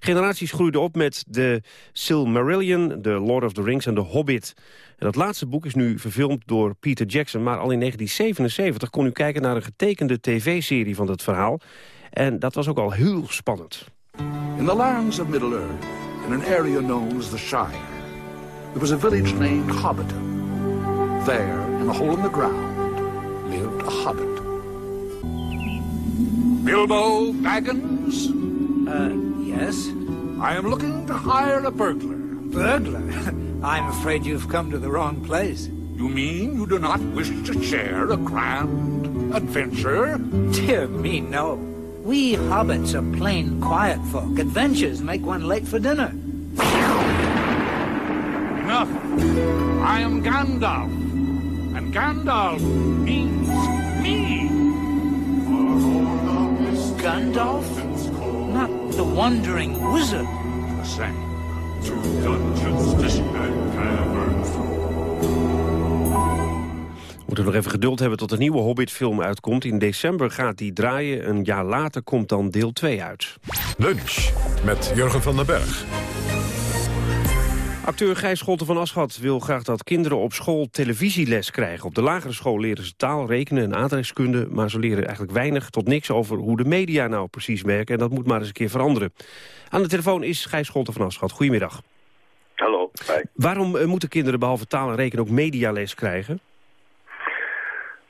Generaties groeiden op met de Silmarillion, The Lord of the Rings en The Hobbit. En dat laatste boek is nu verfilmd door Peter Jackson... maar al in 1977 kon u kijken naar een getekende tv-serie van dat verhaal. En dat was ook al heel spannend. In the lands of Middle-earth, in an area known as the Shire... there was a village named Hobbiton. There, in a hole in the ground, lived a hobbit. Bilbo Baggins? Uh, yes? I am looking to hire a burglar. Burglar? I'm afraid you've come to the wrong place. You mean you do not wish to share a grand adventure? Dear me, no. We hobbits are plain quiet folk. Adventures make one late for dinner. Enough. I am Gandalf. And Gandalf means me. Gandalf? Not the wandering wizard. The same. To dungeons and caverns. Moeten nog even geduld hebben tot de nieuwe Hobbit-film uitkomt. In december gaat die draaien. Een jaar later komt dan deel 2 uit. Lunch met Jurgen van den Berg. Acteur Gijs Scholten van Aschat wil graag dat kinderen op school televisieles krijgen. Op de lagere school leren ze taal, rekenen en aardrijkskunde... maar ze leren eigenlijk weinig tot niks over hoe de media nou precies werken. En dat moet maar eens een keer veranderen. Aan de telefoon is Gijs Scholten van Aschat. Goedemiddag. Hallo. Hi. Waarom uh, moeten kinderen behalve taal en rekenen ook mediales krijgen?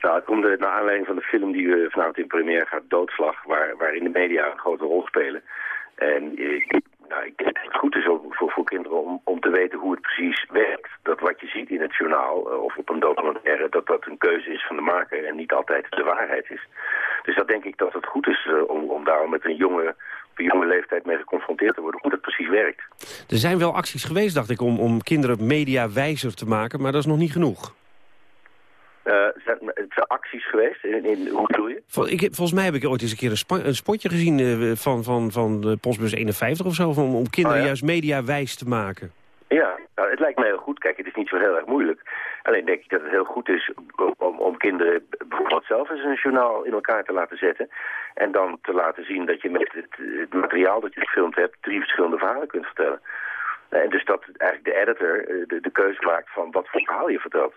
Nou, het komt naar aanleiding van de film die uh, vanavond in première gaat, Doodslag... Waar, waarin de media een grote rol spelen. En uh, nou, ik denk dat het goed is voor, voor kinderen om, om te weten hoe het precies werkt. Dat wat je ziet in het journaal uh, of op een documentaire, dat dat een keuze is van de maker en niet altijd de waarheid is. Dus dat denk ik dat het goed is om, om daar met een jonge, op een jonge leeftijd mee geconfronteerd te worden, hoe dat precies werkt. Er zijn wel acties geweest, dacht ik, om, om kinderen mediawijzer te maken, maar dat is nog niet genoeg. Uh, zijn, het zijn acties geweest? In, in, hoe bedoel je? Vol, ik, volgens mij heb ik ooit eens een keer een, spotje gezien uh, van, van, van de Postbus 51 of zo... Van, om kinderen oh, ja? juist mediawijs te maken. Ja, nou, het lijkt me heel goed. Kijk, het is niet zo heel erg moeilijk. Alleen denk ik dat het heel goed is om, om kinderen bijvoorbeeld zelf eens een journaal in elkaar te laten zetten. En dan te laten zien dat je met het, het materiaal dat je gefilmd hebt drie verschillende verhalen kunt vertellen. En dus dat eigenlijk de editor de, de keuze maakt van wat voor verhaal je vertelt.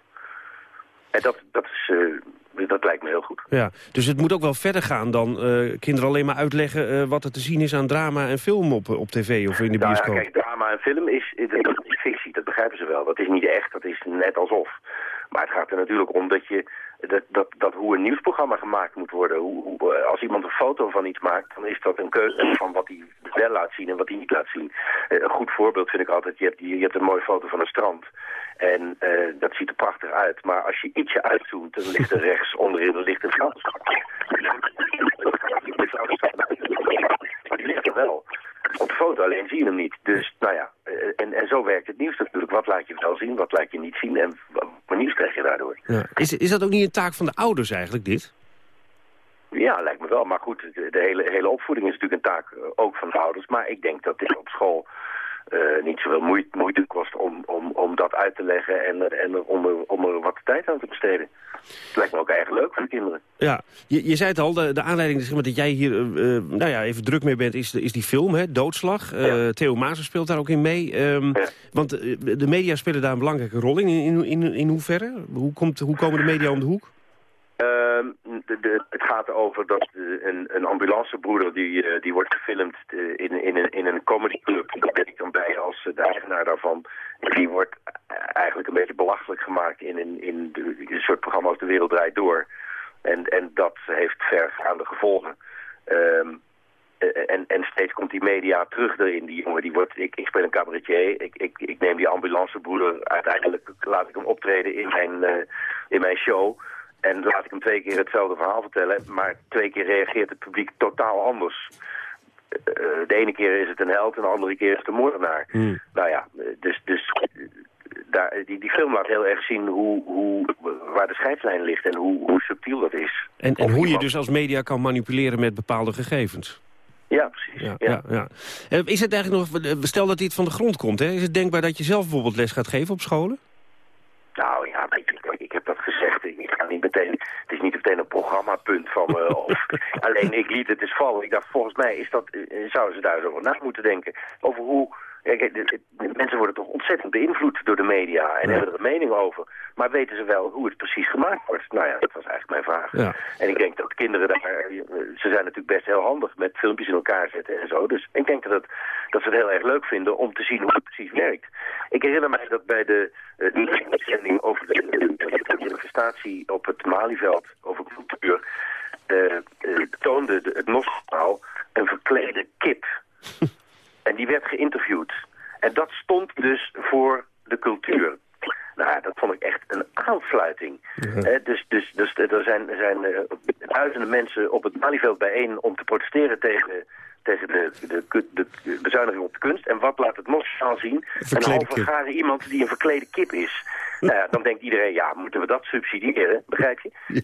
En dat, dat, is, uh, dat lijkt me heel goed. Ja, dus het moet ook wel verder gaan dan uh, kinderen alleen maar uitleggen... Uh, wat er te zien is aan drama en film op, op tv of in de bioscoop. Nou ja, kijk, drama en film is, dat is fictie, dat begrijpen ze wel. Dat is niet echt, dat is net alsof. Maar het gaat er natuurlijk om dat je... Dat, dat, dat hoe een nieuwsprogramma gemaakt moet worden. Hoe, hoe, als iemand een foto van iets maakt, dan is dat een keuze van wat hij wel laat zien en wat hij niet laat zien. een goed voorbeeld vind ik altijd, je hebt, je hebt een mooie foto van een strand. En uh, dat ziet er prachtig uit. Maar als je ietsje uitzoomt, dan ligt er rechts onderin ligt een. Maar die ligt er wel. Op de foto alleen zie je hem niet. Dus, nou ja, en, en zo werkt het nieuws natuurlijk. Wat laat je wel zien, wat laat je niet zien en wat nieuws krijg je daardoor. Ja. Is, is dat ook niet een taak van de ouders eigenlijk, dit? Ja, lijkt me wel. Maar goed, de, de hele, hele opvoeding is natuurlijk een taak uh, ook van de ouders. Maar ik denk dat dit op school uh, niet zoveel moeite, moeite kost om, om, om dat uit te leggen en, en om, er, om er wat tijd aan te besteden. Het lijkt me ook eigenlijk leuk voor de kinderen. Ja, je, je zei het al, de, de aanleiding zeg maar, dat jij hier uh, nou ja, even druk mee bent, is, is die film, hè, Doodslag. Uh, ja. Theo Maassen speelt daar ook in mee. Um, ja. Want de media spelen daar een belangrijke rol in. In, in, in hoeverre? Hoe, komt, hoe komen de media om de hoek? De, het gaat over dat een, een ambulancebroeder die, uh, die wordt gefilmd in, in, een, in comedyclub. Daar ben ik dan bij als de eigenaar daarvan. Die wordt eigenlijk een beetje belachelijk gemaakt in, de, een soort programma als De Wereld Draait Door. En, en dat heeft vergaande gevolgen. Ehm, en, en steeds komt die media terug erin. Die jongen, die wordt, ik, speel een cabaretier, ik, ik, ik neem die ambulancebroeder, uiteindelijk laat ik hem optreden in in mijn show. En laat ik hem twee keer hetzelfde verhaal vertellen, maar twee keer reageert het publiek totaal anders. de ene keer is het een held en de andere keer is het een moordenaar. Hmm. Nou ja, dus, dus daar, die, die film laat heel erg zien hoe, hoe, waar de scheidslijn ligt en hoe, hoe subtiel dat is. En, en hoe je dus als media kan manipuleren met bepaalde gegevens. Ja, precies. Ja, ja. Ja, Eh, Is het eigenlijk nog, eh, stel dat dit van de grond komt, hè? is het denkbaar dat je zelf bijvoorbeeld les gaat geven op scholen? Nou ja, ik, ik, ik heb dat gezegd. Ik ga niet meteen, het is niet meteen een programmapunt van me. of, alleen ik liet het eens vallen. Ik dacht, volgens mij is dat, eh, zouden ze daar eens over na moeten denken. Over hoe Kijk, de, de, mensen worden toch ontzettend beïnvloed door de media en hebben er een mening over. Maar weten ze wel hoe het precies gemaakt wordt? Nou ja, dat was eigenlijk mijn vraag. Ja. En ik denk dat kinderen daar, ze zijn natuurlijk best heel handig met filmpjes in elkaar zetten en zo. Dus ik denk dat, het, dat ze het heel erg leuk vinden om te zien hoe het precies werkt. Ik herinner mij dat bij de uh, uitzending over de, de manifestatie op het Malieveld over cultuur... Uh, uh, toonde de, het Moskou een verklede kip... En die werd geïnterviewd. En dat stond dus voor de cultuur. Nou, dat vond ik echt een aanfluiting. Ja. dus, dus, dus er zijn, er zijn uh, duizenden mensen op het Malieveld bijeen om te protesteren tegen, tegen de, de, de, de bezuiniging op de kunst. En wat laat het Moskou zien? Een halve iemand die een verklede kip is. Nou ja, dan denkt iedereen, ja, moeten we dat subsidiëren? Begrijp je?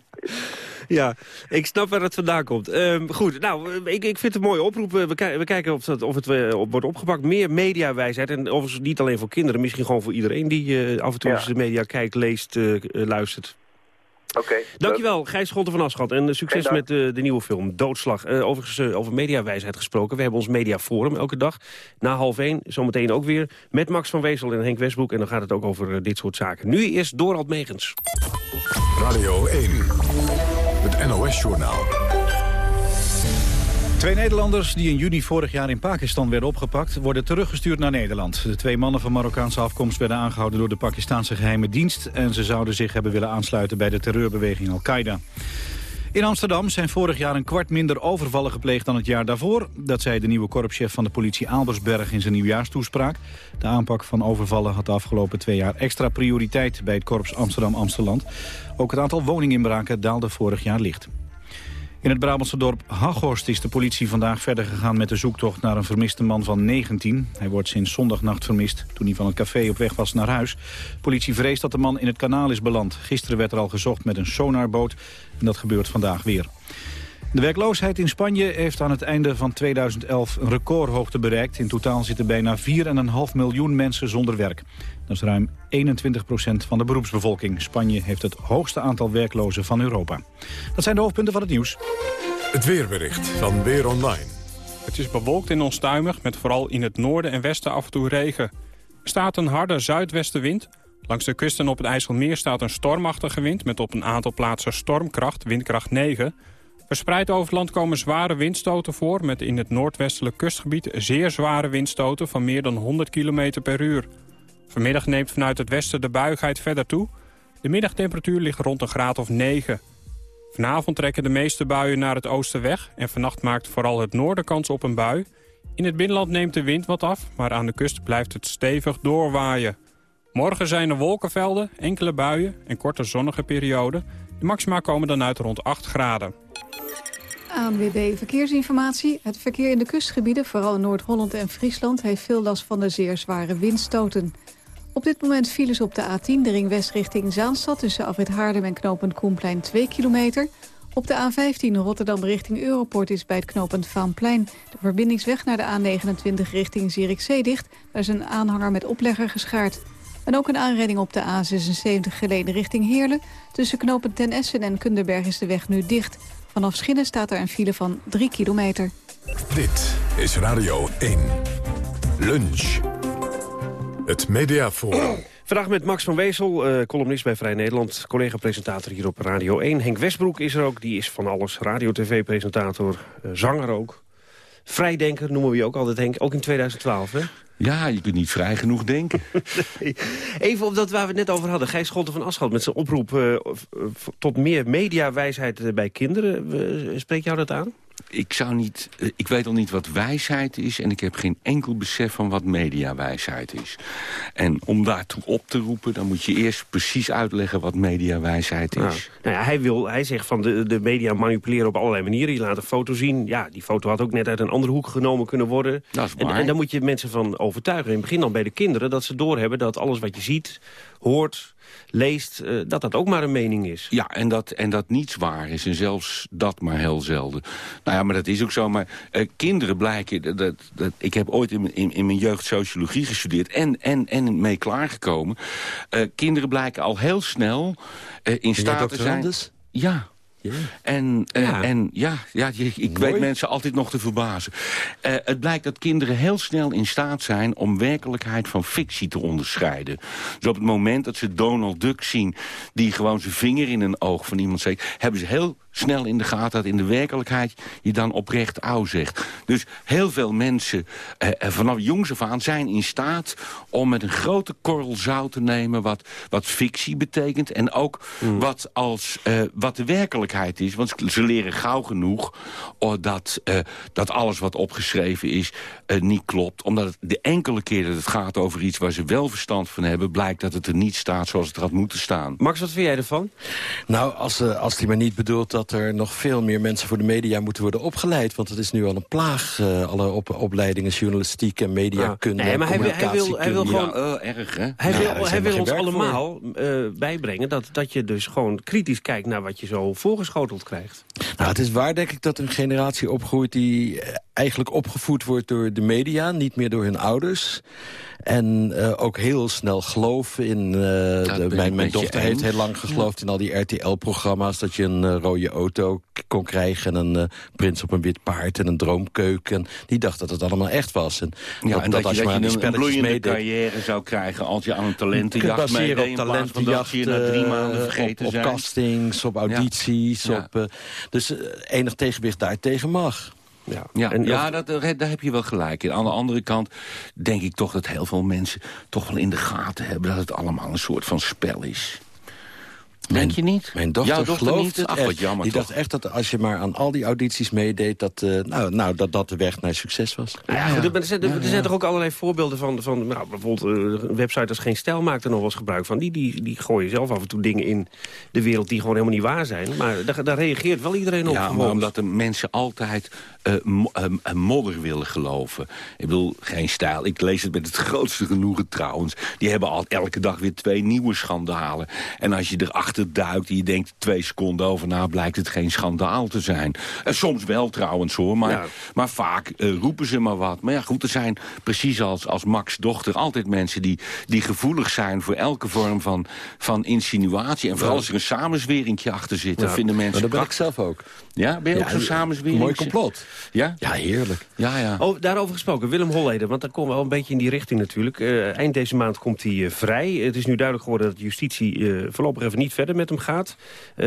Ja, ik snap waar het vandaan komt. Uh, goed, nou, ik, ik vind het een mooie oproep. We, we kijken of, dat, of het uh, wordt opgepakt. Meer mediawijsheid. En overigens niet alleen voor kinderen, misschien gewoon voor iedereen... die uh, af en toe ja. de media kijkt, leest, luistert. Oké. Okay, Dankjewel, Gijs Scholten van Aschat. En succes met uh, de nieuwe film, Doodslag. Uh, overigens uh, over mediawijsheid gesproken. We hebben ons mediaforum elke dag. Na half één, zometeen ook weer. Met Max van Wezel en Henk Westbroek. En dan gaat het ook over dit soort zaken. Nu eerst Dorald Megens. Radio 1, het NOS-journaal. Twee Nederlanders die in juni vorig jaar in Pakistan werden opgepakt... worden teruggestuurd naar Nederland. De twee mannen van Marokkaanse afkomst werden aangehouden... door de Pakistanse geheime dienst... en ze zouden zich hebben willen aansluiten bij de terreurbeweging Al-Qaeda. In Amsterdam zijn vorig jaar een kwart minder overvallen gepleegd dan het jaar daarvoor. Dat zei de nieuwe korpschef van de politie Albersberg in zijn nieuwjaarstoespraak. De aanpak van overvallen had de afgelopen twee jaar extra prioriteit bij het korps Amsterdam-Amsteland. Ook het aantal woninginbraken daalde vorig jaar licht. In het Brabantse dorp Haghorst is de politie vandaag verder gegaan met de zoektocht naar een vermiste man van 19. Hij wordt sinds zondagnacht vermist toen hij van het café op weg was naar huis. Politie vreest dat de man in het kanaal is beland. Gisteren werd er al gezocht met een sonarboot en dat gebeurt vandaag weer. De werkloosheid in Spanje heeft aan het einde van 2011 een recordhoogte bereikt. In totaal zitten bijna 4,5 miljoen mensen zonder werk. Dat is ruim 21 procent van de beroepsbevolking. Spanje heeft het hoogste aantal werklozen van Europa. Dat zijn de hoofdpunten van het nieuws. Het weerbericht van Weer Online. Het is bewolkt en onstuimig met vooral in het noorden en westen af en toe regen. Er staat een harde zuidwestenwind. Langs de kusten op het IJsselmeer staat een stormachtige wind... met op een aantal plaatsen stormkracht, windkracht 9... Verspreid over het land komen zware windstoten voor... met in het noordwestelijk kustgebied zeer zware windstoten van meer dan 100 km per uur. Vanmiddag neemt vanuit het westen de buigheid verder toe. De middagtemperatuur ligt rond een graad of 9. Vanavond trekken de meeste buien naar het oosten weg... en vannacht maakt vooral het noorden kans op een bui. In het binnenland neemt de wind wat af, maar aan de kust blijft het stevig doorwaaien. Morgen zijn er wolkenvelden, enkele buien en korte zonnige perioden. De maxima komen dan uit rond 8 graden. ANWB Verkeersinformatie. Het verkeer in de kustgebieden, vooral Noord-Holland en Friesland... heeft veel last van de zeer zware windstoten. Op dit moment files op de A10, de ring west richting Zaanstad... tussen Afrit Haarlem en knooppunt Koenplein 2 kilometer. Op de A15 Rotterdam richting Europort is bij het knooppunt Vaanplein... de verbindingsweg naar de A29 richting Zierikzee dicht. Daar is een aanhanger met oplegger geschaard. En ook een aanrijding op de A76 geleden richting Heerlen. Tussen knooppunt Ten Essen en Kunderberg is de weg nu dicht... Vanaf Schinnen staat er een file van 3 kilometer. Dit is Radio 1. Lunch. Het Mediaforum. Vandaag met Max van Wezel, uh, columnist bij Vrij Nederland. Collega-presentator hier op Radio 1. Henk Westbroek is er ook, die is van alles. Radio-tv-presentator, uh, zanger ook. Vrijdenker noemen we je ook altijd, Henk. Ook in 2012, hè? Ja, je kunt niet vrij genoeg denken. Even op dat waar we het net over hadden. Gijs Scholten van Aschot met zijn oproep uh, tot meer mediawijsheid bij kinderen. Spreekt jou dat aan? Ik zou niet... Eh, ik weet al niet wat wijsheid is... en ik heb geen enkel besef van wat mediawijsheid is. En om daartoe op te roepen... dan moet je eerst precies uitleggen wat mediawijsheid is. Nou ja, hij, wil, hij zegt van de, de media manipuleren op allerlei manieren. Je laat een foto zien. Ja, die foto had ook net uit een andere hoek genomen kunnen worden. Dat is en, en daar moet je mensen van overtuigen. In het begin dan bij de kinderen... dat ze doorhebben dat alles wat je ziet, hoort leest, eh, dat dat ook maar een mening is. Ja, en dat, en dat niets waar is. En zelfs dat maar heel zelden. Nou ja, maar dat is ook zo. Maar uh, kinderen blijken... Dat, dat, ik heb ooit in, in, in, mijn jeugd sociologie gestudeerd... en, en, en mee klaargekomen. Uh, kinderen blijken al heel snel in staat te zijn... Ja, en, uh, en ja, ja ik weet mensen altijd nog te verbazen. Uh, het blijkt dat kinderen heel snel in staat zijn... om werkelijkheid van fictie te onderscheiden. Dus op het moment dat ze Donald Duck zien... die gewoon zijn vinger in een oog van iemand steekt... hebben ze heel snel in de gaten dat in de werkelijkheid je dan oprecht oud zegt. Dus heel veel mensen eh, eh, vanaf jongs af aan zijn in staat om met een grote korrel zout te nemen wat, wat fictie betekent. En ook hmm. wat, als, eh, wat de werkelijkheid is. Want ze leren gauw genoeg oh, dat, uh, dat alles wat opgeschreven is uh, niet klopt. Omdat het de enkele keer dat het gaat over iets waar ze wel verstand van hebben... blijkt dat het er niet staat zoals het had moeten staan. Max, wat vind jij ervan? Nou, als, uh, als hij maar niet bedoelt dat er nog veel meer mensen voor de media moeten worden opgeleid. Want het is nu al een plaag, uh, alle op, opleidingen journalistiek en mediakunde. nee, maar hij, hij, wil, hij wil gewoon... Ja, oh, erg, hè? Hij wil, hij wil ons allemaal uh, bijbrengen dat, dat je dus gewoon kritisch kijkt naar wat je zo voorgeschoteld krijgt. Nou, het is waar, denk ik, dat een generatie opgroeit die eigenlijk opgevoed wordt door de media, niet meer door hun ouders. En uh, ook heel snel geloven in... Uh, de, mijn, mijn dochter heeft heel lang geloofd in al die RTL-programma's... dat je een uh, rode auto kon krijgen en een prins op een wit paard en een droomkeuken. Die dacht dat het allemaal echt was. En, ja, dat, en dat, dat, als je, maar een, een bloeiende carrière zou krijgen... als je aan een talentenjacht meedeed... op talentenjacht, je na drie maanden vergeten op, op castings, op audities. Ja. Op, dus enig tegenwicht daartegen mag. Ja, ja, en ja dat, daar heb je wel gelijk in. Aan de andere kant denk ik toch dat heel veel mensen... toch wel in de gaten hebben dat het allemaal een soort van spel is. Denk je niet? Mijn dochter, dochter gelooft het Ach, jammer, Die dacht echt dat als je maar aan al die audities meedeed... dat, uh, nou, nou, dat, dat de weg naar succes was. Ja, goed, er, zijn, er zijn toch ook allerlei voorbeelden van... van nou, bijvoorbeeld uh, een website als Geen Stijl maakt er nog wel eens gebruik van. Die, die, die gooien zelf af en toe dingen in de wereld die gewoon helemaal niet waar zijn. Maar daar, daar reageert wel iedereen op. Ja, maar omdat de mensen altijd uh, modder willen geloven. Ik bedoel, Geen Stijl. Ik lees het met het grootste genoegen trouwens. Die hebben al elke dag weer twee nieuwe schandalen. En als je erachter duikt... die je denkt twee seconden over na blijkt het geen schandaal te zijn. En soms wel trouwens hoor, maar, maar vaak uh, roepen ze maar wat. Maar ja goed, er zijn precies als, als Max' dochter altijd mensen... die, die gevoelig zijn voor elke vorm van, van insinuatie. En vooral als er een samenzweringje achter zit, dan vinden mensen... Maar dat ben ik zelf ook. Ja, ben je ook zo'n samenzwering? Mooi complot. Ja? Ja, heerlijk. Ja, ja. Oh, daarover gesproken, Willem Holleder, want dan komen we wel een beetje in die richting natuurlijk. Uh, eind deze maand komt hij uh, vrij. Het is nu duidelijk geworden dat justitie uh, voorlopig even niet verder met hem gaat.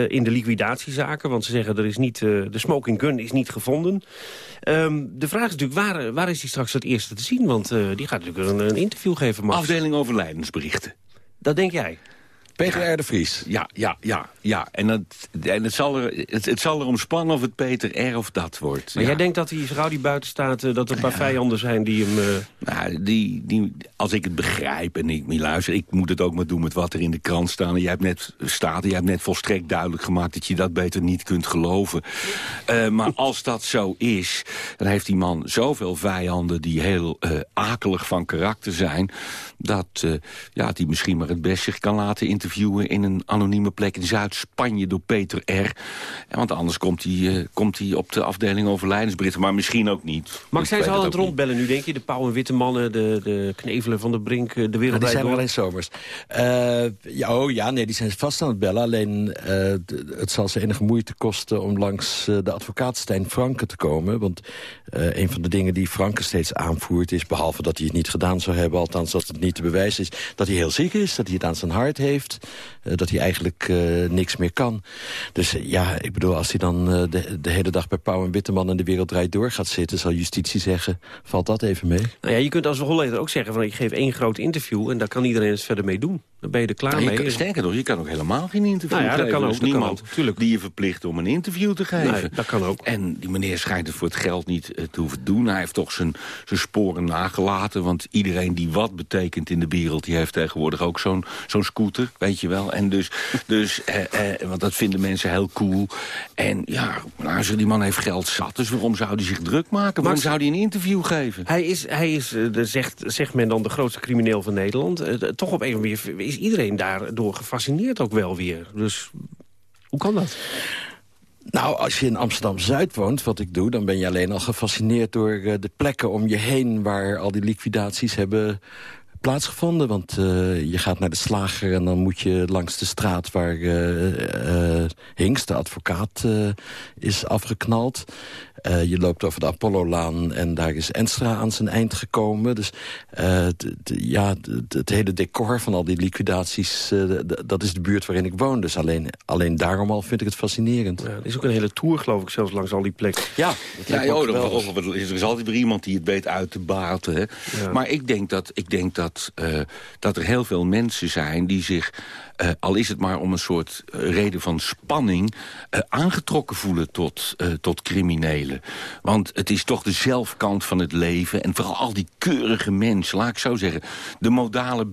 in de liquidatiezaken, want ze zeggen er is niet, de smoking gun is niet gevonden. Um, de vraag is natuurlijk, waar, waar is hij straks het eerste te zien? Want die gaat natuurlijk een, een interview geven, Max. Afdeling overlijdensberichten. Dat denk jij? Peter ja. R. de Vries. Ja, ja, ja, ja. En, het, en het, zal er, het, het zal erom spannen of het Peter R. of dat wordt. Maar jij denkt dat die vrouw die buiten staat... Uh, dat er een paar ja. vijanden zijn die hem... Uh... Nou, die, die, als ik het begrijp en ik niet luister... ik moet het ook maar doen met wat er in de krant staat. En jij hebt net, staat, jij hebt net volstrekt duidelijk gemaakt... dat je dat beter niet kunt geloven. Uh, maar als dat zo is... dan heeft die man zoveel vijanden... die heel akelig van karakter zijn... dat ja, die misschien maar het best zich kan laten interviewen... in een anonieme plek in Zuid-Spanje door Peter R. Want anders komt hij, uh, komt hij op de afdeling overlijdensberichten. Maar misschien ook niet. Maar zijn ze al aan het rondbellen nu, denk je? De Pauw en Witte Mannen, de, de Knevelen van de Brink, de wereld Die zijn er alleen zomers. Uh, ja, oh ja, nee, die zijn vast aan het bellen. Alleen uh, het zal ze enige moeite kosten om langs de advocaat Stijn Franke te komen. Want een van de dingen die Franke steeds aanvoert is... behalve dat hij het niet gedaan zou hebben, althans dat het niet te bewijzen is... dat hij heel ziek is, dat hij het aan zijn hart heeft heeft... dat hij eigenlijk niks meer kan. Dus ja, ik bedoel, als hij dan de, de, hele dag bij Pauw en Witteman... en de wereld draait door gaat zitten, zal justitie zeggen... valt dat even mee? Nou ja, je kunt als Holleder ook zeggen... van ik geef één groot interview en daar kan iedereen het verder mee doen. Dan ben je er klaar mee. sterker nog, je kan ook helemaal geen interview nou ja, geven. Dat kan ook, is niemand die je verplicht om een interview te geven. Nee, dat kan ook. En die meneer schijnt het voor het geld niet te hoeven doen. Hij heeft toch zijn, zijn sporen nagelaten. Want iedereen die wat betekent in de wereld... die heeft tegenwoordig ook zo'n zo'n scooter, weet je wel. En dus, dus eh, eh, want dat vinden mensen heel cool. En ja, nou, die man heeft geld zat. Dus waarom zou hij zich druk maken? Waarom zou hij een interview geven? Hij is, hij is uh, zegt, zegt men dan, de grootste crimineel van Nederland. Uh, toch op een of andere manier is iedereen daardoor gefascineerd ook wel weer. Dus hoe kan dat? Nou, als je in Amsterdam-Zuid woont, wat ik doe... dan ben je alleen al gefascineerd door uh, de plekken om je heen... waar al die liquidaties hebben plaatsgevonden. Want uh, je gaat naar de slager en dan moet je langs de straat... waar uh, uh, Hinks, de advocaat, is afgeknald. Uh, je loopt over de Apollo-laan en daar is Enstra aan zijn eind gekomen. Dus uh, ja, het hele decor van al die liquidaties... Uh, dat is de buurt waarin ik woon. Dus alleen, alleen daarom al vind ik het fascinerend. Ja, er is ook een hele tour, geloof ik, zelfs langs al die plekken. Ja, ja joh, er, of, er is altijd weer iemand die het weet uit te baten. Hè? Ja. Maar ik denk dat, ik denk dat, dat er heel veel mensen zijn die zich... Uh, al is het maar om een soort uh, reden van spanning... Uh, aangetrokken voelen tot, tot criminelen. Want het is toch de zelfkant van het leven. En vooral al die keurige mensen, laat ik zo zeggen. De modale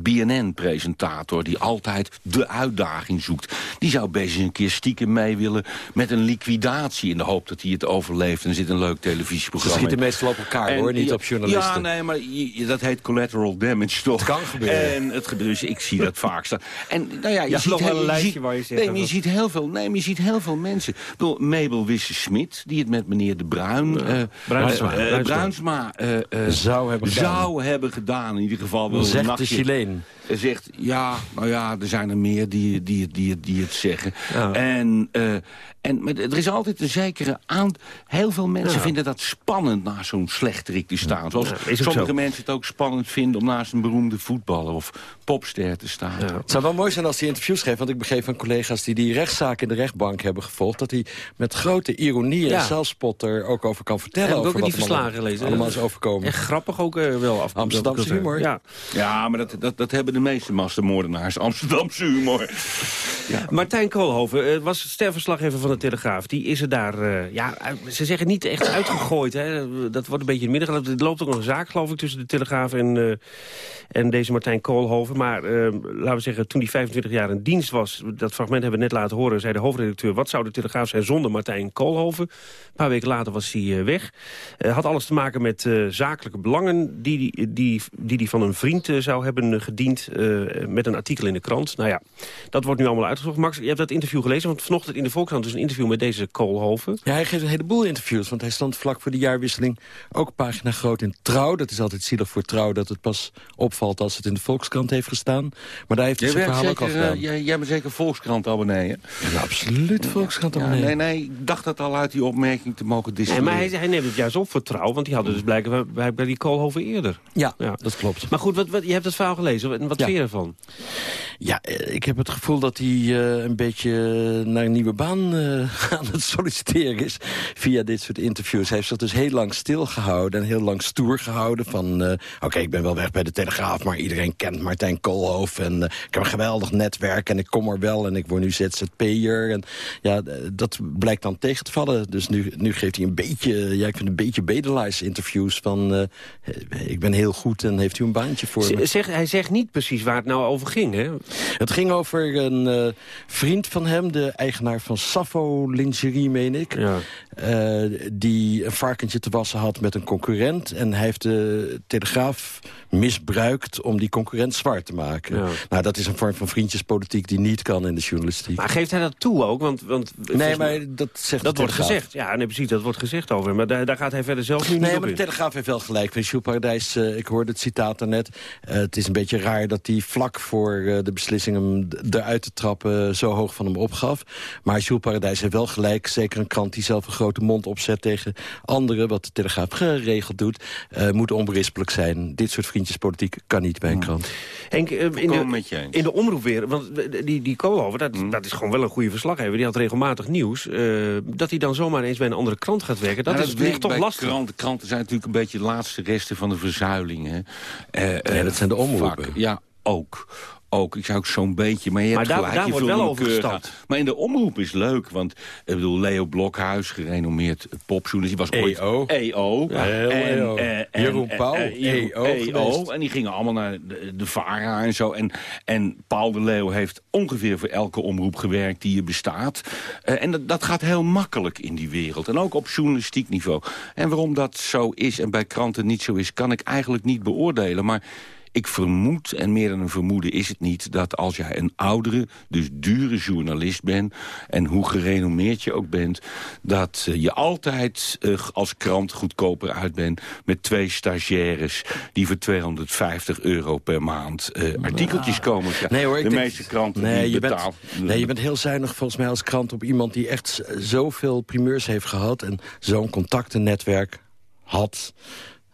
BNN-presentator die altijd de uitdaging zoekt. Die zou best een keer stiekem mee willen met een liquidatie... in de hoop dat hij het overleeft en er zit een leuk televisieprogramma Ze schieten meestal op elkaar, en, hoor, niet op journalisten. Ja, nee, maar dat heet collateral damage, toch? Het kan gebeuren. En het gebeurt, dus ik zie dat vaak staan. En nou ja, je ja, ziet een lijstje ziet, waar je zegt... Nee, maar je ziet heel veel, nee, maar je ziet heel veel mensen. Ik bedoel, Mabel Wisse-Smit, die het met meneer De Bruin... Uh, Bruinsma, uh, uh, Bruinsma zou, hebben, zou gedaan. hebben gedaan. In ieder geval wel Zegt een nachtje. de Chileen. Zegt, ja, nou ja, er zijn er meer die, die, die, die het zeggen. Ja. En, en maar er is altijd een zekere aan... Heel veel mensen ja. vinden dat spannend naast zo'n slechterik te staan. Zoals ja, sommige zo. mensen het ook spannend vinden... om naast een beroemde voetballer of popster te staan. Het zou wel mooi zijn als hij interviews geeft. Want ik begreep van collega's die die rechtszaak in de rechtbank hebben gevolgd... dat hij met grote ironie en zelfspot er ook over kan vertellen. Heb over ook wat die verslagen gelezen. allemaal is overkomen. En grappig ook uh, wel af. Amsterdamse humor. Ja, ja maar dat, dat, dat hebben de meeste massamoordenaars. Amsterdamse humor. Martijn Koolhoven uh, was sterverslaggever van de Telegraaf. Die is er daar, uh, ja, ze zeggen niet echt uitgegooid. Hè. Dat wordt een beetje in het midden. Er loopt ook nog een zaak, geloof ik, tussen de Telegraaf en, uh, en deze Martijn Koolhoven. Maar laten we zeggen, toen hij 25 jaar in dienst was... dat fragment hebben we net laten horen, zei de hoofdredacteur... wat zou de Telegraaf zijn zonder Martijn Koolhoven? Een paar weken later was hij weg. had alles te maken met zakelijke belangen... die hij die, die, die van een vriend zou hebben gediend... met een artikel in de krant. Nou ja, dat wordt nu allemaal uitgezocht. Max, je hebt dat interview gelezen, want vanochtend in de Volkskrant... dus een interview met deze Koolhoven. Ja, hij geeft een heleboel interviews, want hij stond vlak voor de jaarwisseling... ook pagina groot in Trouw. Dat is altijd zielig voor Trouw dat het pas opvalt als het in de Volkskrant heeft gestaan. Maar daar heeft hij zijn verhaal zeker, ook al gedaan. Uh, jij, jij bent zeker Volkskrant-abonnee, hè? Ja, absoluut Volkskrant-abonnee. Ja, nee, nee, ik dacht dat al uit die opmerking te mogen discussiëren. Nee, maar hij, hij, neemt het juist op voor Trouw, want die hadden dus blijkbaar bij, bij die Koolhoven eerder. Ja, ja, dat klopt. Maar goed, wat, wat, je hebt het verhaal gelezen. Wat ja. vind je ervan? Ja, ik heb het gevoel dat hij uh, een beetje naar een nieuwe baan uh, aan het solliciteren is via dit soort interviews. Hij heeft zich dus heel lang stilgehouden en heel lang stoer gehouden van... Uh, oké, okay, ik ben wel weg bij de Telegraaf, maar iedereen kent Martijn Koolhof... en ik heb een geweldig netwerk en ik kom er wel en ik word nu ZZP'er. En ja, dat blijkt dan tegen te vallen. Dus nu, nu geeft hij een beetje, ja, ik vind een beetje bedelaars-interviews van... ik ben heel goed en heeft u een baantje voor me. Zeg, hij zegt niet precies waar het nou over ging, hè? Het ging over een uh, vriend van hem, de eigenaar van Sappho Lingerie, meen ik. Ja. Uh, die een varkentje te wassen had met een concurrent. En hij heeft de Telegraaf misbruikt om die concurrent zwart te maken. Ja. Nou, dat is een vorm van vriendjespolitiek die niet kan in de journalistiek. Maar geeft hij dat toe ook? Want, want nee, maar dat zegt Dat wordt gezegd. Ja, nee, precies, dat wordt gezegd over. Maar daar, daar gaat hij verder zelf nu nee, niet maar op de Telegraaf heeft wel gelijk. Van Paradijs, uh, ik hoorde het citaat daarnet. Uh, het is een beetje raar dat dat hij vlak voor de beslissing hem eruit te trappen... zo hoog van hem opgaf. Maar Jules Paradijs heeft wel gelijk. Zeker een krant die zelf een grote mond opzet tegen anderen... wat de Telegraaf geregeld doet, moet onberispelijk zijn. Dit soort vriendjespolitiek kan niet bij een hmm. krant. Henk, in, de, in de omroep weer, want die, die Koolhoven, dat, hmm. dat is gewoon wel een goede verslaggever. Die had regelmatig nieuws. dat hij dan zomaar eens bij een andere krant gaat werken, dat, is, ligt toch lastig. Kranten, kranten zijn natuurlijk een beetje de laatste resten van de verzuiling. Hè. ja, dat zijn de omroepen. ja, ook ook. Ik zou ook zo'n beetje... Maar, je maar hebt daar, daar wordt wel over gestapt. Maar in de omroep is leuk, want ik bedoel, Leo Blokhuis, gerenommeerd popjournalist, die was ooit EO. EO. Ja, en, EO. En, Jeroen Pauw, EO, EO. En die gingen allemaal naar de, de VARA en zo. En, en Paul de Leeuw heeft ongeveer voor elke omroep gewerkt die er bestaat. Uh, en dat, dat gaat heel makkelijk in die wereld. En ook op journalistiek niveau. En waarom dat zo is en bij kranten niet zo is, kan ik eigenlijk niet beoordelen. Maar ik vermoed, en meer dan een vermoeden is het niet... dat als jij een oudere, dus dure journalist bent... en hoe gerenommeerd je ook bent... dat uh, je altijd uh, als krant goedkoper uit bent... met twee stagiaires die voor 250 euro per maand uh, artikeltjes komen. Nee hoor, de meeste kranten nee, je. Bent, nee, je bent heel zuinig volgens mij als krant op iemand... die echt zoveel primeurs heeft gehad... en zo'n contactennetwerk had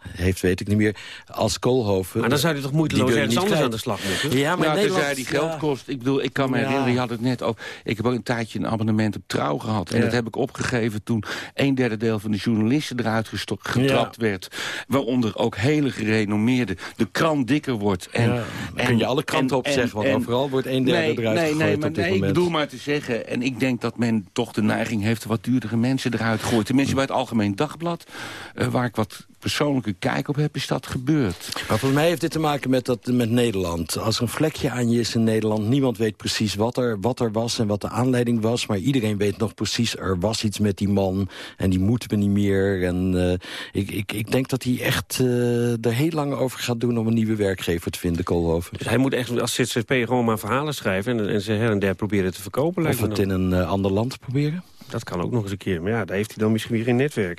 heeft, weet ik niet meer, als Koolhoven... Maar dan zou je toch moeiteloos ergens anders aan de slag moeten? Ja, maar ja, Nederland... die geld kost. Ik bedoel, ik kan me herinneren, je had het net over... Ik heb ook een tijdje een abonnement op Trouw gehad. En dat heb ik opgegeven toen een derde deel van de journalisten eruit getrapt werd. Waaronder ook hele gerenommeerde... De krant dikker wordt. En, en kun je alle kranten op zeggen, want overal wordt een derde nee, eruit nee, gegooid nee, maar, op dit nee, moment. ik bedoel maar te zeggen... En ik denk dat men toch de neiging heeft wat duurdere mensen eruit gooit. Tenminste bij het Algemeen Dagblad, uh, waar ik wat persoonlijke kijk op heb, is dat gebeurd. Maar voor mij heeft dit te maken met, dat, met Nederland. Als er een vlekje aan je is in Nederland... niemand weet precies wat er, wat er was en wat de aanleiding was... maar iedereen weet nog precies, er was iets met die man... en die moeten we niet meer. En uh, ik, ik, ik denk dat hij echt uh, er heel lang over gaat doen... om een nieuwe werkgever te vinden, Koolhoven. Dus hij moet echt als ZZP gewoon maar verhalen schrijven... en, en ze her en der proberen te verkopen. Of het in een uh, ander land proberen? Dat kan ook nog eens een keer. Maar ja, daar heeft hij dan misschien weer geen netwerk.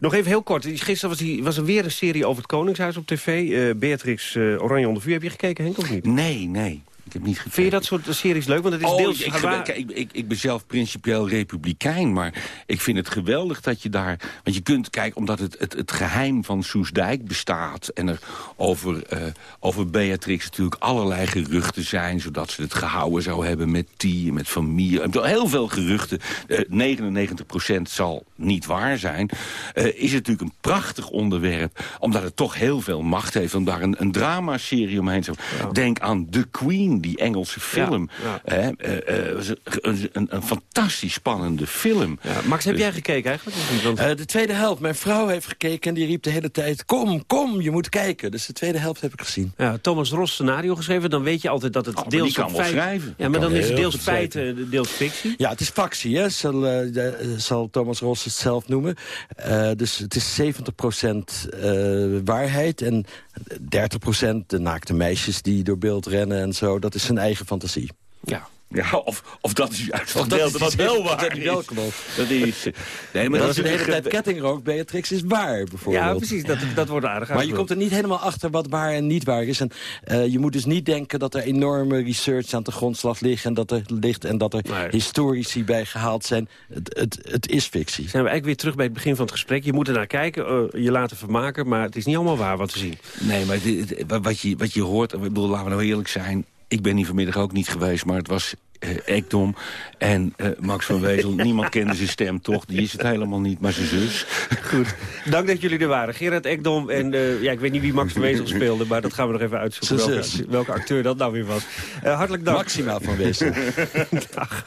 Nog even heel kort. Gisteren was, die, was er weer een serie over het Koningshuis op tv. Uh, Beatrix uh, Oranje onder vuur. Heb je gekeken, Henk, of niet? Nee, nee. Ik heb niet gekeken. Vind je dat soort series leuk? Want het is oh, deels... Ik, ik, ik, ik, ben zelf principieel republikein, maar ik vind het geweldig dat je daar... Want je kunt, kijk, omdat het, het, het geheim van Soesdijk bestaat... en er over, uh, over Beatrix natuurlijk allerlei geruchten zijn... zodat ze het gehouden zou hebben met die, met familie. Heel veel geruchten. Uh, 99% zal niet waar zijn. Uh, is het natuurlijk een prachtig onderwerp... omdat het toch heel veel macht heeft... om daar een, een dramaserie omheen te ja. Denk aan The Queen die Engelse film. Ja, ja. Hè, uh, uh, een, een, een, fantastisch spannende film. Ja, Max, heb dus, jij gekeken eigenlijk? Want... Uh, de tweede helft. Mijn vrouw heeft gekeken en die riep de hele tijd... kom, kom, je moet kijken. Dus de tweede helft heb ik gezien. Ja, Thomas Ross scenario geschreven. Dan weet je altijd dat het oh, deels kan feit... schrijven. Ja, maar dan is het deels feit, deels fictie. Ja, het is factie, hè? Zal, zal Thomas Ross het zelf noemen. dus het is 70% waarheid en 30% de naakte meisjes die door beeld rennen en zo. Dat is zijn eigen fantasie. Ja. Ja, of, of dat is juist of dat is wat wel waar dat is. Wel klopt. Dat is... Nee, maar dat, dat is de hele tijd kettingrook. Beatrix is waar, bijvoorbeeld. Ja, precies. Dat, dat wordt aardig Maar je komt er niet helemaal achter wat waar en niet waar is. En uh, je moet dus niet denken dat er enorme research aan de grondslag ligt... en dat er ligt en dat er nee. historici bij gehaald zijn. Het, het, het is fictie. Zijn we eigenlijk weer terug bij het begin van het gesprek. Je moet er naar kijken, uh, je laten vermaken... maar het is niet allemaal waar wat we zien. Nee, maar dit, wat, je, wat je hoort... Ik bedoel, laten we nou eerlijk zijn ik ben hier vanmiddag ook niet geweest, maar het was uh, Ekdom en uh, Max van Wezel. Niemand kende zijn stem, toch? Die is het helemaal niet, maar zijn zus. Goed, dank dat jullie er waren. Gerard Ekdom en uh, ja, ik weet niet wie Max van Wezel speelde... maar dat gaan we nog even uitzoeken welke, welke acteur dat nou weer was. hartelijk dank. Maxima van Wezel. dag.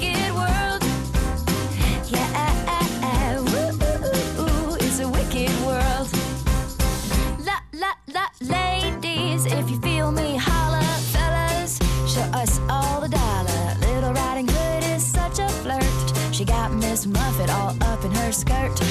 skirt.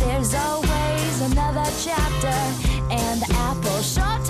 there's always another chapter, and the apple sure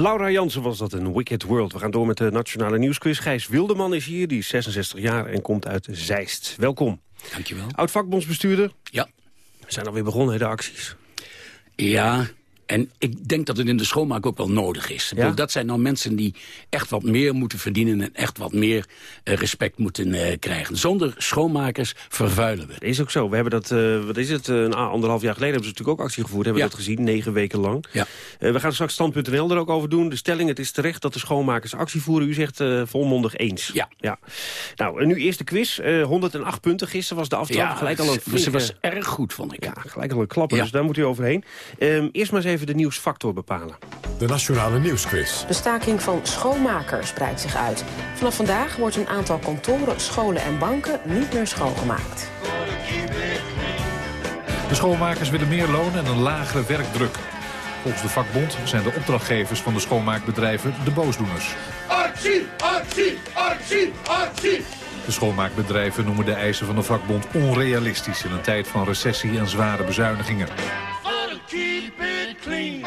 Laura Jansen was dat, een Wicked World. We gaan door met de Nationale Nieuwsquiz. Gijs Wilderman is hier, die is 66 jaar en komt uit Zeist. Welkom. Dankjewel. Oud-vakbondsbestuurder. Ja. We zijn alweer begonnen, hè, de acties. Ja, en ik denk dat het in de schoonmaak ook wel nodig is. Bedoel, Dat zijn nou mensen die echt wat meer moeten verdienen... en echt wat meer eh, respect moeten eh, krijgen. Zonder schoonmakers vervuilen we. Is ook zo. We hebben dat, eh, wat is het, een anderhalf jaar geleden hebben ze natuurlijk ook actie gevoerd. Hebben we dat gezien, negen weken lang. Ja. We gaan straks stand.nl er ook over doen. De stelling, het is terecht dat de schoonmakers actie voeren. U zegt volmondig eens. Ja. ja. Nou, en nu eerst de quiz. Eh, 108 punten. Gisteren was de aftrap. Ja, gelijk al een ze was erg goed, vond ik. Ja, gelijk al een klapper, dus daar moet u overheen. Ehm, eerst maar eens even de nieuwsfactor bepalen. De Nationale Nieuwsquiz. De staking van schoonmakers breidt zich uit. Vanaf vandaag wordt een aantal kantoren, scholen en banken niet meer schoongemaakt. De schoonmakers willen meer loon en een lagere werkdruk. Volgens de vakbond zijn de opdrachtgevers van de schoonmaakbedrijven de boosdoeners. Archie, Archie, Archie, Archie. De schoonmaakbedrijven noemen de eisen van de vakbond onrealistisch... in een tijd van recessie en zware bezuinigingen. Keep it clean.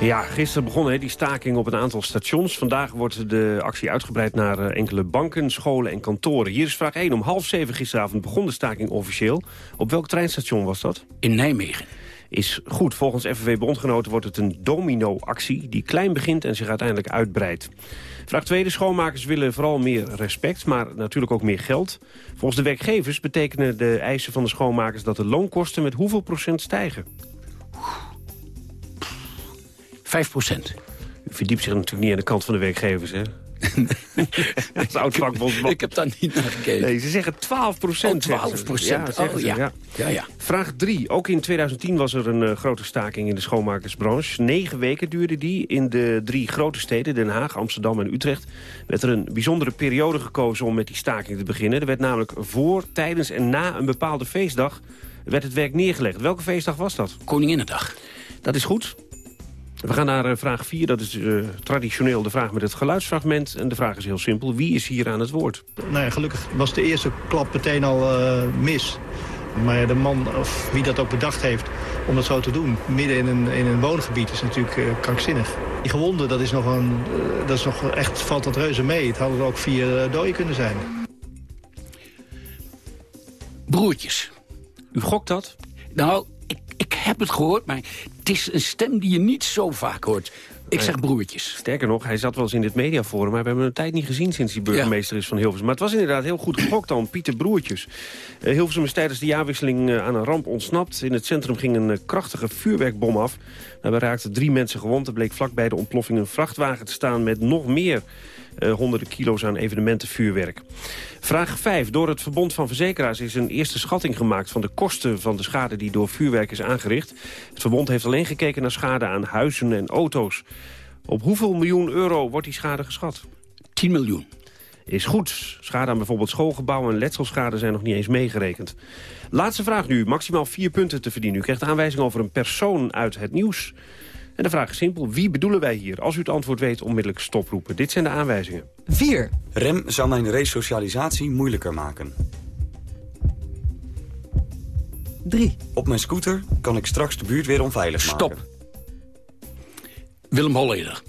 Ja, gisteren begon hè, die staking op een aantal stations. Vandaag wordt de actie uitgebreid naar eh, enkele banken, scholen en kantoren. Hier is vraag 1. Om half zeven gisteravond begon de staking officieel. Op welk treinstation was dat? In Nijmegen. Is goed. Volgens FNV Bondgenoten wordt het een domino-actie... die klein begint en zich uiteindelijk uitbreidt. Vraag 2. De schoonmakers willen vooral meer respect, maar natuurlijk ook meer geld. Volgens de werkgevers betekenen de eisen van de schoonmakers... dat de loonkosten met hoeveel procent stijgen? 5 procent. U verdiept zich natuurlijk niet aan de kant van de werkgevers, hè? Als oud vakbondsman. Ik heb daar niet naar gekeken. Nee, ze zeggen 12 procent. Oh, 12%. Ja, zeggen Oh, ze, ja. Ja, ja. Vraag 3. Ook in 2010 was er een eh, grote staking in de schoonmakersbranche. Negen weken duurde die. In de drie grote steden, Den Haag, Amsterdam en Utrecht... werd er een bijzondere periode gekozen om met die staking te beginnen. Er werd namelijk voor, tijdens en na een bepaalde feestdag... werd het werk neergelegd. Welke feestdag was dat? Koninginnedag. Dat is goed. We gaan naar eh, vraag 4. Dat is eh, traditioneel de vraag met het geluidsfragment. En de vraag is heel simpel. Wie is hier aan het woord? Nou ja, gelukkig was de eerste klap meteen al eh, mis. Maar de man, of wie dat ook bedacht heeft, om dat zo te doen... midden in een, in een woongebied is natuurlijk eh, krankzinnig. Die gewonde, dat is nog, een, dat is nog echt, valt dat reuze mee. Het hadden er ook vier uh, doden kunnen zijn. Broertjes. U gokt dat? Nou, ik, ik heb het gehoord, maar het is een stem die je niet zo vaak hoort. Ik zeg broertjes. Sterker nog, hij zat wel eens in dit mediaforum... maar we hebben hem een tijd niet gezien sinds hij burgemeester is van Hilversum. Maar het was inderdaad heel goed gegokt dan, Pieter Broertjes. Uh, Hilversum is tijdens de jaarwisseling uh, aan een ramp ontsnapt. In het centrum ging een uh, krachtige vuurwerkbom af. Daarbij raakten drie mensen gewond. Er bleek vlakbij de ontploffing een vrachtwagen te staan met nog meer... Uh, honderden kilo's aan evenementenvuurwerk. Vraag 5. Door het Verbond van Verzekeraars is een eerste schatting gemaakt... van de kosten van de schade die door vuurwerk is aangericht. Het Verbond heeft alleen gekeken naar schade aan huizen en auto's. Op hoeveel miljoen euro wordt die schade geschat? 10 miljoen. is goed. Schade aan bijvoorbeeld schoolgebouwen en letselschade zijn nog niet eens meegerekend. Laatste vraag nu. Maximaal vier punten te verdienen. U krijgt aanwijzing over een persoon uit het nieuws. En de vraag is simpel. Wie bedoelen wij hier? Als u het antwoord weet, onmiddellijk stoproepen. Dit zijn de aanwijzingen. 4. Rem zou mijn resocialisatie moeilijker maken. 3. Op mijn scooter kan ik straks de buurt weer onveilig Stop. maken. Willem Holleder.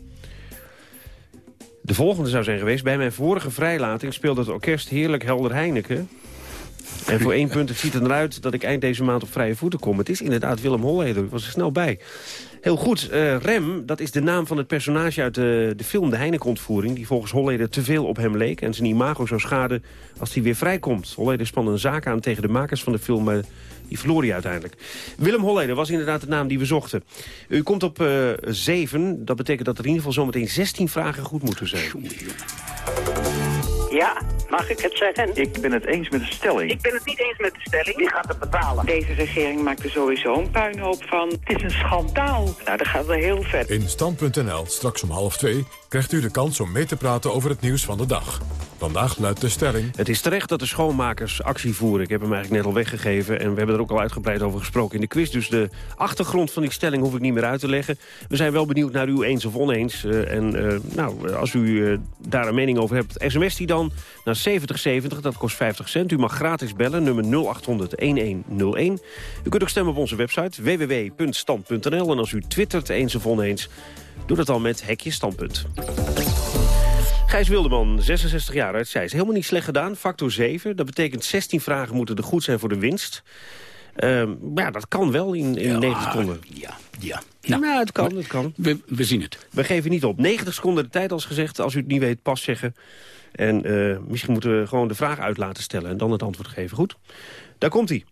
De volgende zou zijn geweest. Bij mijn vorige vrijlating speelde het orkest Heerlijk Helder Heineken. En voor één punt, het ziet er eruit dat ik eind deze maand op vrije voeten kom. Het is inderdaad Willem Holleder. Ik was er snel bij. Heel goed. eh, Rem, dat is de naam van het personage uit de, de film De Heineken-ontvoering... die volgens Holleder te veel op hem leek... en zijn imago zou schaden als hij weer vrijkomt. Holleder spande een zaak aan tegen de makers van de film... maar die verloor hij uiteindelijk. Willem Holleder was inderdaad de naam die we zochten. U komt op eh 7. Dat betekent dat er in ieder geval zometeen 16 vragen goed moeten zijn. Ja, mag ik het zeggen? Ik ben het eens met de stelling. Ik ben het niet eens met de stelling. Wie gaat het betalen? Deze regering maakt er sowieso een puinhoop van. Het is een schandaal. Nou, dat gaat wel heel ver. In Stand.nl, straks om half twee, krijgt u de kans om mee te praten over het nieuws van de dag. Vandaag luidt de stelling... Het is terecht dat de schoonmakers actie voeren. Ik heb hem eigenlijk net al weggegeven en we hebben er ook al uitgebreid over gesproken in de quiz. Dus de achtergrond van die stelling hoef ik niet meer uit te leggen. We zijn wel benieuwd naar u eens of oneens. Eh, en eh, nou, als u eh, daar een mening over hebt, sms die dan naar 7070. Dat kost 50 cent. U mag gratis bellen, nummer 0800-1101. U kunt ook stemmen op onze website www.stand.nl. En als u twittert eens of oneens, doe dat dan met Hekje Standpunt. Gijs Wilderman, 66 jaar uit Zeist. Helemaal niet slecht gedaan, factor 7. Dat betekent 16 vragen moeten er goed zijn voor de winst. Ehm, ja, dat kan wel in, in 90 seconden. Ja, ja. Nou, het kan, het kan. We, we zien het. We geven niet op. 90 seconden de tijd als gezegd. Als u het niet weet, pas zeggen. En eh, misschien moeten we gewoon de vraag uit laten stellen... en dan het antwoord geven. Goed? Daar komt hij.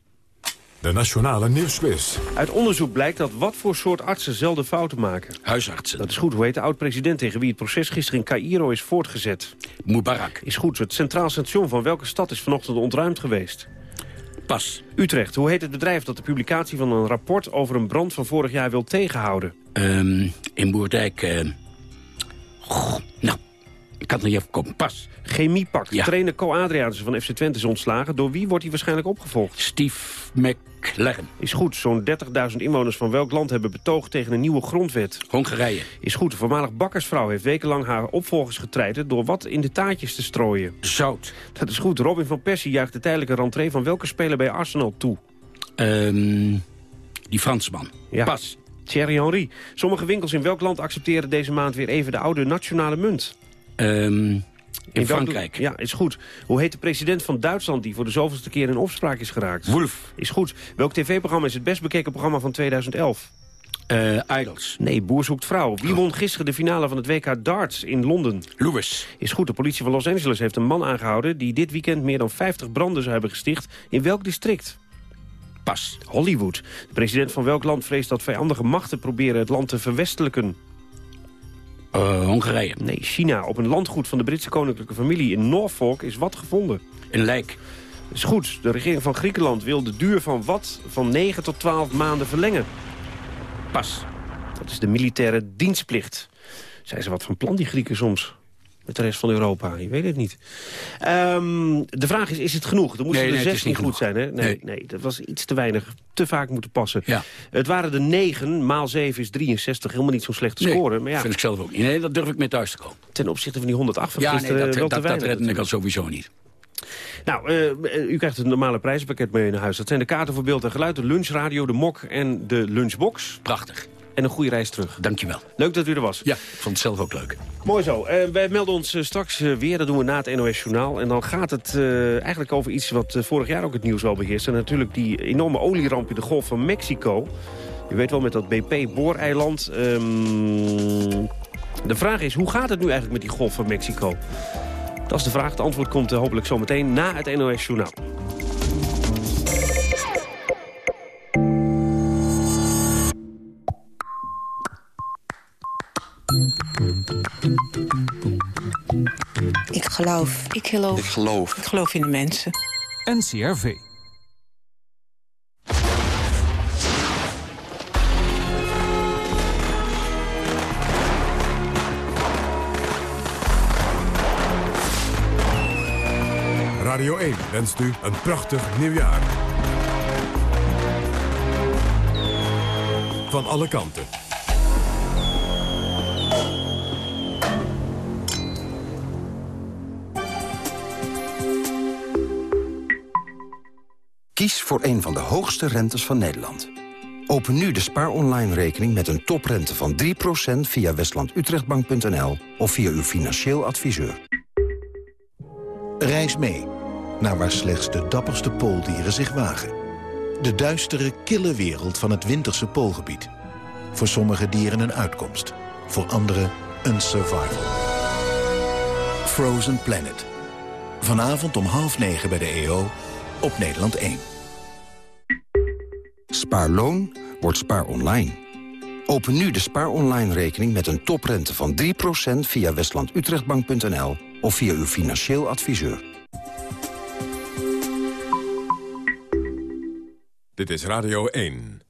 De Nationale Nieuwsquiz. Uit onderzoek blijkt dat wat voor soort artsen zelden fouten maken. Huisartsen. Dat is goed. Hoe heet de oud-president tegen wie het proces gisteren in Cairo is voortgezet? Mubarak. Is goed. Het centraal station van welke stad is vanochtend ontruimd geweest? Pas. Utrecht. Hoe heet het bedrijf dat de publicatie van een rapport over een brand van vorig jaar wil tegenhouden? Ehm, in Boerdijk... eh, goh, nou, ik kan het niet even komen. Pas. Chemiepak. Trainer Co Adriaanse van FC Twente is ontslagen. Door wie wordt hij waarschijnlijk opgevolgd? Steve McLaren. Is goed. Zo'n 30.000 inwoners van welk land hebben betoogd tegen een nieuwe grondwet? Hongarije. Is goed. De voormalig bakkersvrouw heeft wekenlang haar opvolgers getreiterd... door wat in de taartjes te strooien. Zout. Dat is goed. Robin van Persie juicht de tijdelijke rentree van welke speler bij Arsenal toe? Ehm, die Fransman. Ja. Pas. Thierry Henry. Sommige winkels in welk land accepteren deze maand weer even de oude nationale munt? Ehm, in Frankrijk. Ja, is goed. Hoe heet de president van Duitsland die voor de zoveelste keer in opspraak is geraakt? Wolf. Is goed. Welk tv-programma is het best bekeken programma van 2011? Eh Idols. Nee, Boer zoekt vrouw. Wie won gisteren de finale van het WK darts in Londen? Lewis. Is goed. De politie van Los Angeles heeft een man aangehouden... die dit weekend meer dan 50 branden zou hebben gesticht. In welk district? Pas. Hollywood. De president van welk land vreest dat vijandige machten proberen het land te verwestelijken? Eh, Hongarije. Nee, China. Op een landgoed van de Britse koninklijke familie in Norfolk is wat gevonden? Een lijk. Is goed. De regering van Griekenland wil de duur van wat van 9 tot 12 maanden verlengen? Pas. Dat is de militaire dienstplicht. Zijn ze wat van plan, die Grieken soms? Met de rest van Europa, je weet het niet. Ehm, de vraag is, is het genoeg? Er moesten Nee, er nee, 16 niet goed zijn, hè? Nee, Nee. nee. dat was iets te weinig. Te vaak moeten passen. Ja. Het waren de 9, maal 7 is 63. Helemaal niet zo'n slechte Nee, score. Maar ja, vind ik zelf ook niet. Nee, dat durf ik mee thuis te komen. ten opzichte van die 108 van Ja, nee, gisteren dat, wel dat, te ik al sowieso niet. Nou, eh, u krijgt het normale prijzenpakket mee naar huis. Dat zijn de kaarten voor beeld en geluid, de lunchradio, de mok en de lunchbox. Prachtig. En een goede reis terug. Dankjewel. Leuk dat u er was. Ja, ik vond het zelf ook leuk. Mooi zo. Eh, wij melden ons eh, straks eh, weer. Dat doen we na het NOS Journaal. En dan gaat het eigenlijk over iets wat vorig jaar ook het nieuws wel beheerste. En natuurlijk die enorme olieramp in de Golf van Mexico. U weet wel met dat BP-booreiland. Ehm, de vraag is, hoe gaat het nu eigenlijk met die Golf van Mexico? Dat is de vraag. Het antwoord komt hopelijk zometeen na het NOS Journaal. Geloof. Ik geloof. Ik geloof. Ik geloof in de mensen. NCRV. Radio 1 wenst u een prachtig nieuwjaar. Van alle kanten. Kies voor een van de hoogste rentes van Nederland. Open nu de Spaar Online rekening met een toprente van 3% via westlandutrechtbank.nl of via uw financieel adviseur. Reis mee naar waar slechts de dapperste pooldieren zich wagen. De duistere, kille wereld van het winterse poolgebied. Voor sommige dieren een uitkomst, voor anderen een survival. Frozen Planet. Vanavond om half negen bij de EO op Nederland 1. Spaarloon wordt spaar online. Open nu de spaar online rekening met een toprente van 3% via westlandutrechtbank.nl of via uw financieel adviseur. Dit is Radio 1.